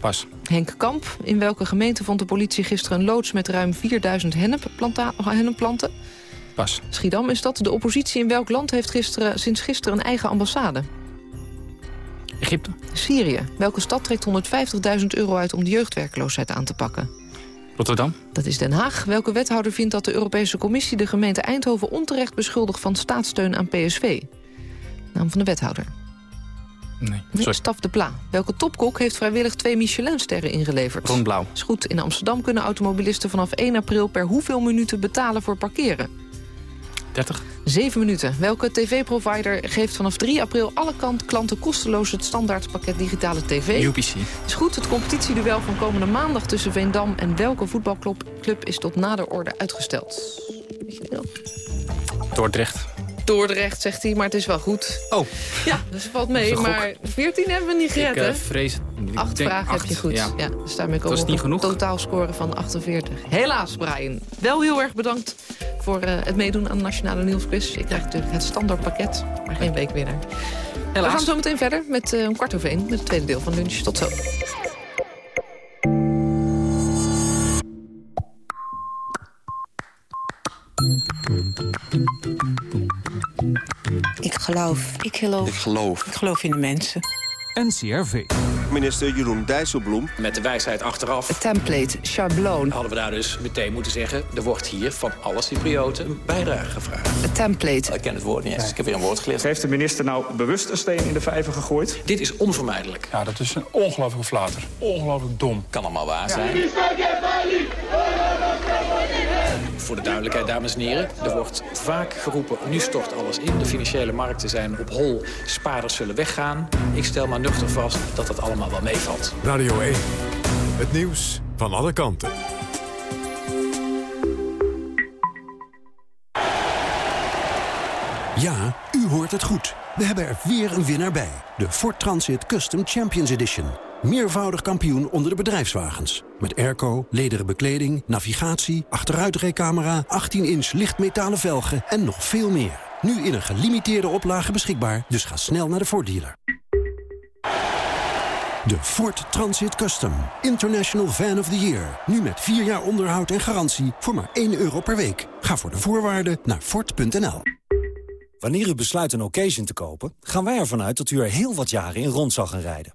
Pas. Henk Kamp. In welke gemeente vond de politie gisteren een loods met ruim 4000 hennepplanta- hennepplanten? Pas. Schiedam is dat. De oppositie in welk land heeft gisteren, sinds gisteren een eigen ambassade? Egypte. Syrië. Welke stad trekt 150.000 euro uit om de jeugdwerkloosheid aan te pakken? Rotterdam. Dat is Den Haag. Welke wethouder vindt dat de Europese Commissie de gemeente Eindhoven onterecht beschuldigt van staatssteun aan PSV? Naam van de wethouder. Nee. Staf de Pla. Welke topkok heeft vrijwillig twee Michelinsterren ingeleverd? Ron Blauw. Is goed. In Amsterdam kunnen automobilisten vanaf 1 april per hoeveel minuten betalen voor parkeren? 30. 7 minuten. Welke tv-provider geeft vanaf 3 april alle kant klanten kosteloos het standaardpakket digitale tv? UPC. Is goed. Het competitieduel van komende maandag tussen Veendam en welke voetbalclub club is tot nader orde uitgesteld? Weet je het wel? Dordrecht. Dordrecht, zegt hij, maar het is wel goed. Oh. Ja, dus valt mee. Maar 14 hebben we niet gered, ik eh, vrees. Ik Acht vragen acht. heb je goed. Ja. Ja. dus daarmee komen we niet op genoeg. een totaalscore van 48. Helaas, Brian. Wel heel erg bedankt voor eh, het meedoen aan de Nationale Nieuwsquiz. Ik krijg natuurlijk het standaardpakket, maar geen weekwinnaar. Helaas. We gaan zo meteen verder met een kwart over één, met het tweede deel van lunch. Tot zo. Geloof. Ik geloof. Ik geloof. Ik geloof in de mensen. NCRV. Minister Jeroen Dijsselbloem. Met de wijsheid achteraf Template, schabloon. hadden we daar dus meteen moeten zeggen... er wordt hier van alle Cyprioten een bijdrage gevraagd. Template. Ik ken het woord niet eens, ik heb weer een woord geleerd. Heeft de minister nou bewust een steen in de vijver gegooid? Dit is onvermijdelijk. Ja, dat is een ongelooflijke flater. Ongelooflijk dom. Kan allemaal waar zijn. Voor de duidelijkheid, dames en heren. Er wordt vaak geroepen, nu stort alles in. De financiële markten zijn op hol. Spaarders zullen weggaan. Ik stel maar nuchter vast dat dat allemaal wel meevalt. Radio 1. Het nieuws van alle kanten. Ja, u hoort het goed. We hebben er weer een winnaar bij. De Ford Transit Custom Champions Edition. Meervoudig kampioen onder de bedrijfswagens. Met airco, lederen bekleding, navigatie, achteruitrijcamera... 18-inch lichtmetalen velgen en nog veel meer. Nu in een gelimiteerde oplage beschikbaar, dus ga snel naar de Ford dealer. De Ford Transit Custom. International Van of the Year. Nu met 4 jaar onderhoud en garantie voor maar 1 euro per week. Ga voor de voorwaarden naar Ford.nl. Wanneer u besluit een occasion te kopen, gaan wij ervan uit dat u er heel wat jaren in rond zal gaan rijden.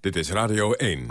Dit is Radio 1.